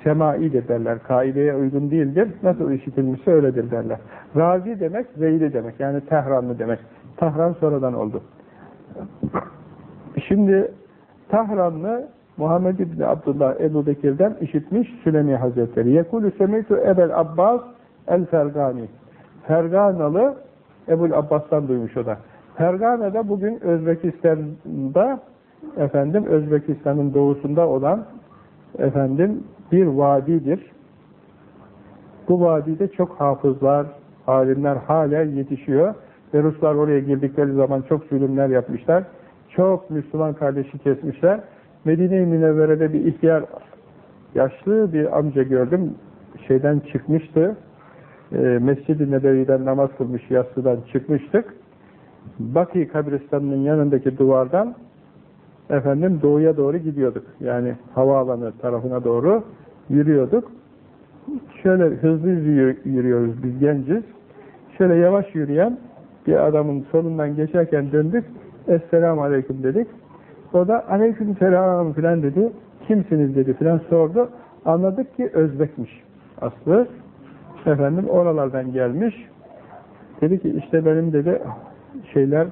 semaidir derler. Kaideye uygun değildir. Nasıl işitilmişse öyledir derler. Razi demek, Reyli demek. Yani Tehranlı demek. Tahran sonradan oldu. Şimdi Tahranlı Muhammed İbni Abdullah Ebu Bekir'den işitmiş Süleymi Hazretleri. Yekulü semitu Ebel Abbas el Fergani. Ferganalı Ebul Abbas'tan duymuş o da. Fergana'da bugün Özbekistan'da efendim Özbekistan'ın doğusunda olan efendim bir vadidir. Bu vadide çok hafızlar, alimler hala yetişiyor. Ve Ruslar oraya girdikleri zaman çok zulümler yapmışlar. Çok Müslüman kardeşi kesmişler. Medine-i Münevvere'de bir ihtiyar, yaşlı bir amca gördüm. Şeyden çıkmıştı. E, Mescid-i Nebevi'den namaz kılmış, yassıdan çıkmıştık. Baki kabristanının yanındaki duvardan efendim doğuya doğru gidiyorduk. Yani havaalanı tarafına doğru yürüyorduk. Şöyle hızlı yürüyoruz biz genciz. Şöyle yavaş yürüyen bir adamın solundan geçerken döndük. Esselamu Aleyküm dedik. O da Aleyküm Selam filan dedi. Kimsiniz dedi filan sordu. Anladık ki Özbekmiş aslı. Efendim oralardan gelmiş. Dedi ki işte benim dedi şeyler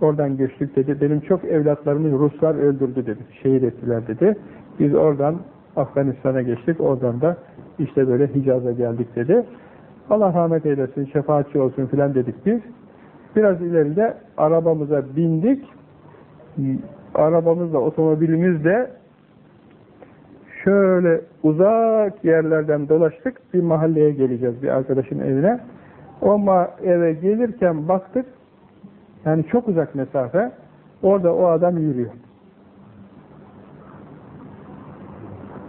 oradan göçtük dedi. Benim çok evlatlarımı Ruslar öldürdü dedi. Şehit ettiler dedi. Biz oradan Afganistan'a geçtik. Oradan da işte böyle Hicaz'a geldik dedi. Allah rahmet eylesin, şefaatçi olsun filan dedik biz. Biraz ileride arabamıza bindik. Arabamızla, otomobilimizle şöyle uzak yerlerden dolaştık. Bir mahalleye geleceğiz, bir arkadaşın evine. O eve gelirken baktık, yani çok uzak mesafe, orada o adam yürüyor.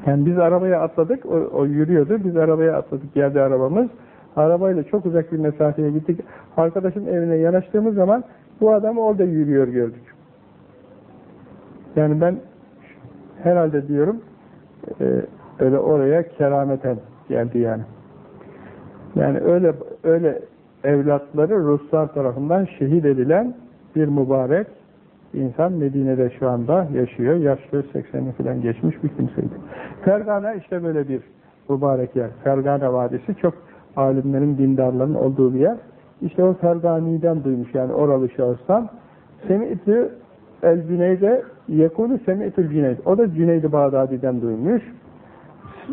Yani biz arabaya atladık, o, o yürüyordu, biz arabaya atladık, geldi arabamız. Arabayla çok uzak bir mesafeye gittik. Arkadaşın evine yanaştığımız zaman bu adamı orada yürüyor gördük. Yani ben herhalde diyorum e, öyle oraya kerameten geldi yani. Yani öyle öyle evlatları Ruslar tarafından şehit edilen bir mübarek insan Medine'de şu anda yaşıyor. Yaşlı 80'i falan geçmiş bir kimseydi. Fergana işte böyle bir mübarek yer. Fergana Vadisi çok alimlerin, dindarların olduğu bir yer. İşte o Fergani'den duymuş yani oralı şahıstan. Semi'tü el Cüneyd'e Yekulü Semi'tül Cüneyd. O da Cüneyd-i Bağdadi'den duymuş.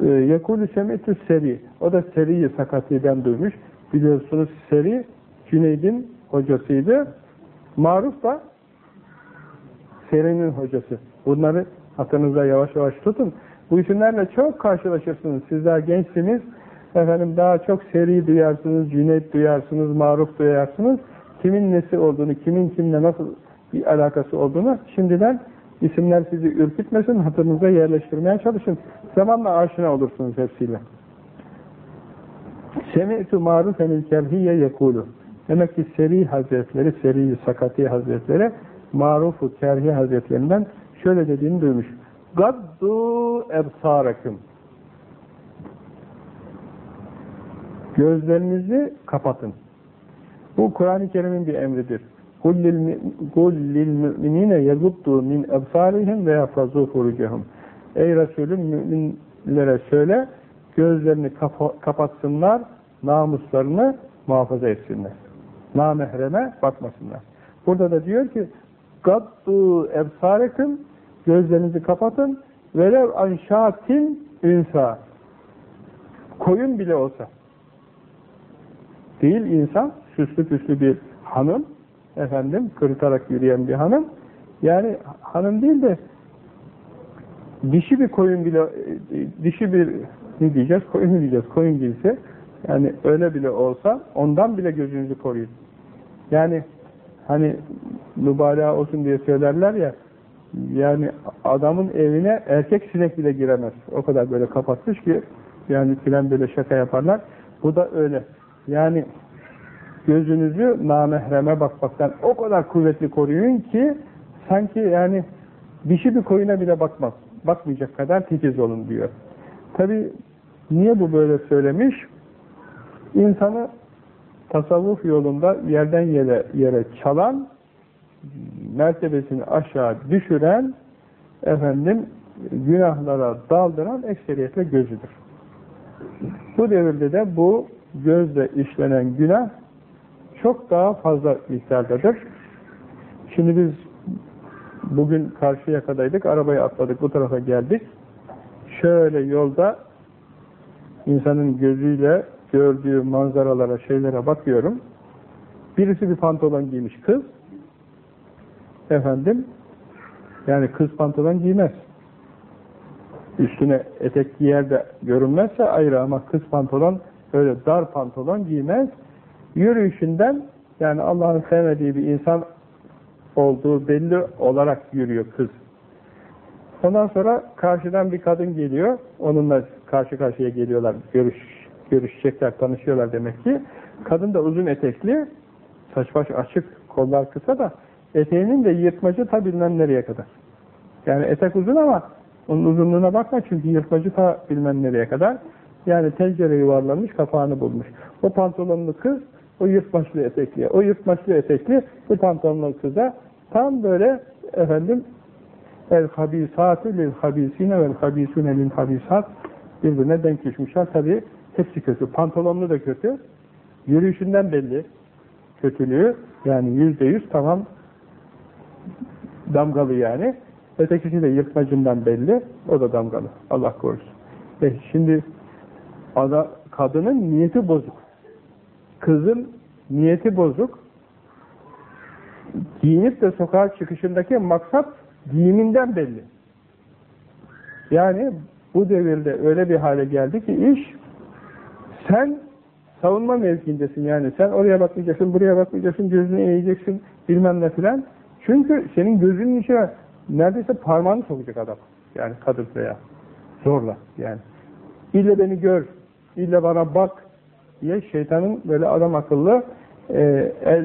Ee, Yekulü Semi'tü Seri. O da Seri-i Sakati'den duymuş. Biliyorsunuz Seri Cüneyd'in hocasıydı. Maruf da Seri'nin hocası. Bunları hatırınızda yavaş yavaş tutun. Bu isimlerle çok karşılaşırsınız. Sizler gençsiniz. Efendim daha çok seri duyarsınız, cünet duyarsınız, maruf duyarsınız. Kimin nesi olduğunu, kimin kimle nasıl bir alakası olduğunu şimdiden isimler sizi ürkütmesin, hatırınıza yerleştirmeye çalışın. Zamanla aşina olursunuz hepsiyle. Semi'tu marufenil kerhiye yekulu. Demek ki Seri Hazretleri, Seri Sakati Hazretleri marufu kerhi Hazretlerinden şöyle dediğini duymuş. Gaddu ebsarakum. Gözlerinizi kapatın. Bu Kur'an-ı Kerim'in bir emridir. قُلْ لِلْمُؤْمِنِينَ يَغُبْدُوا مِنْ اَبْصَارِهِمْ وَيَحْفَظُوا فُرُجَهُمْ Ey Resulüm müminlere söyle, gözlerini kapatsınlar, namuslarını muhafaza etsinler. Namehreme bakmasınlar. Burada da diyor ki, gaddu ebsarekum gözlerinizi kapatın. Velev anşatin insa. Koyun bile olsa. Değil insan süslü püslü bir hanım. Efendim kırıtarak yürüyen bir hanım. Yani hanım değil de dişi bir koyun bile dişi bir ne diyeceğiz? Koyun mu diyeceğiz? Koyun giyse. Yani öyle bile olsa ondan bile gözünüzü koruyun. Yani hani mübalağa olsun diye söylerler ya yani adamın evine erkek sinek bile giremez. O kadar böyle kapatmış ki yani filan böyle şaka yaparlar. Bu da öyle. Yani gözünüzü namehreme bakmaktan o kadar kuvvetli koruyun ki sanki yani dişi bir koyuna bile bakmaz. Bakmayacak kadar titiz olun diyor. Tabi niye bu böyle söylemiş? İnsanı tasavvuf yolunda yerden yere, yere çalan, mertebesini aşağı düşüren, efendim günahlara daldıran ekseriyetle gözüdür. Bu devirde de bu gözle işlenen günah çok daha fazla miktardadır. Şimdi biz bugün karşı yakadaydık, arabaya atladık, bu tarafa geldik. Şöyle yolda insanın gözüyle gördüğü manzaralara, şeylere bakıyorum. Birisi bir pantolon giymiş kız. Efendim, yani kız pantolon giymez. Üstüne etek giyer de görünmezse ayrı ama kız pantolon öyle dar pantolon giymez. Yürüyüşünden Yani Allah'ın sevmediği bir insan olduğu belli olarak yürüyor kız. Ondan sonra karşıdan bir kadın geliyor. Onunla karşı karşıya geliyorlar. Görüş, görüşecekler, tanışıyorlar demek ki. Kadın da uzun etekli, saç baş açık, kollar kısa da eteğinin de yırtmacı ta bilmem nereye kadar. Yani etek uzun ama onun uzunluğuna bakma çünkü yırtmacı ta bilmem nereye kadar. Yani tencere yuvarlanmış, kapağını bulmuş. O pantolonlu kız, o yırtmaçlı etekli. O yırtmaçlı etekli, bu pantolonlu kıza tam böyle efendim el habisatü lil habisine vel habisune lil habisat birbirine denk düşmüşler. Tabi hepsi kötü. Pantolonlu da kötü. Yürüyüşünden belli kötülüğü. Yani yüzde yüz tamam damgalı yani. Ötekisi de yırtmacından belli. O da damgalı. Allah korusun. E şimdi ada, kadının niyeti bozuk. Kızın niyeti bozuk. Giyinip de sokağa çıkışındaki maksat giyiminden belli. Yani bu devirde öyle bir hale geldi ki iş sen savunma mevkiindesin yani. Sen oraya bakmayacaksın, buraya bakmayacaksın, gözünü eğeceksin bilmem ne filan. Çünkü senin gözünün içine neredeyse parmağını sokacak adam. Yani kadın veya zorla yani. İlle beni gör, ille bana bak diye şeytanın böyle adam akıllı e, el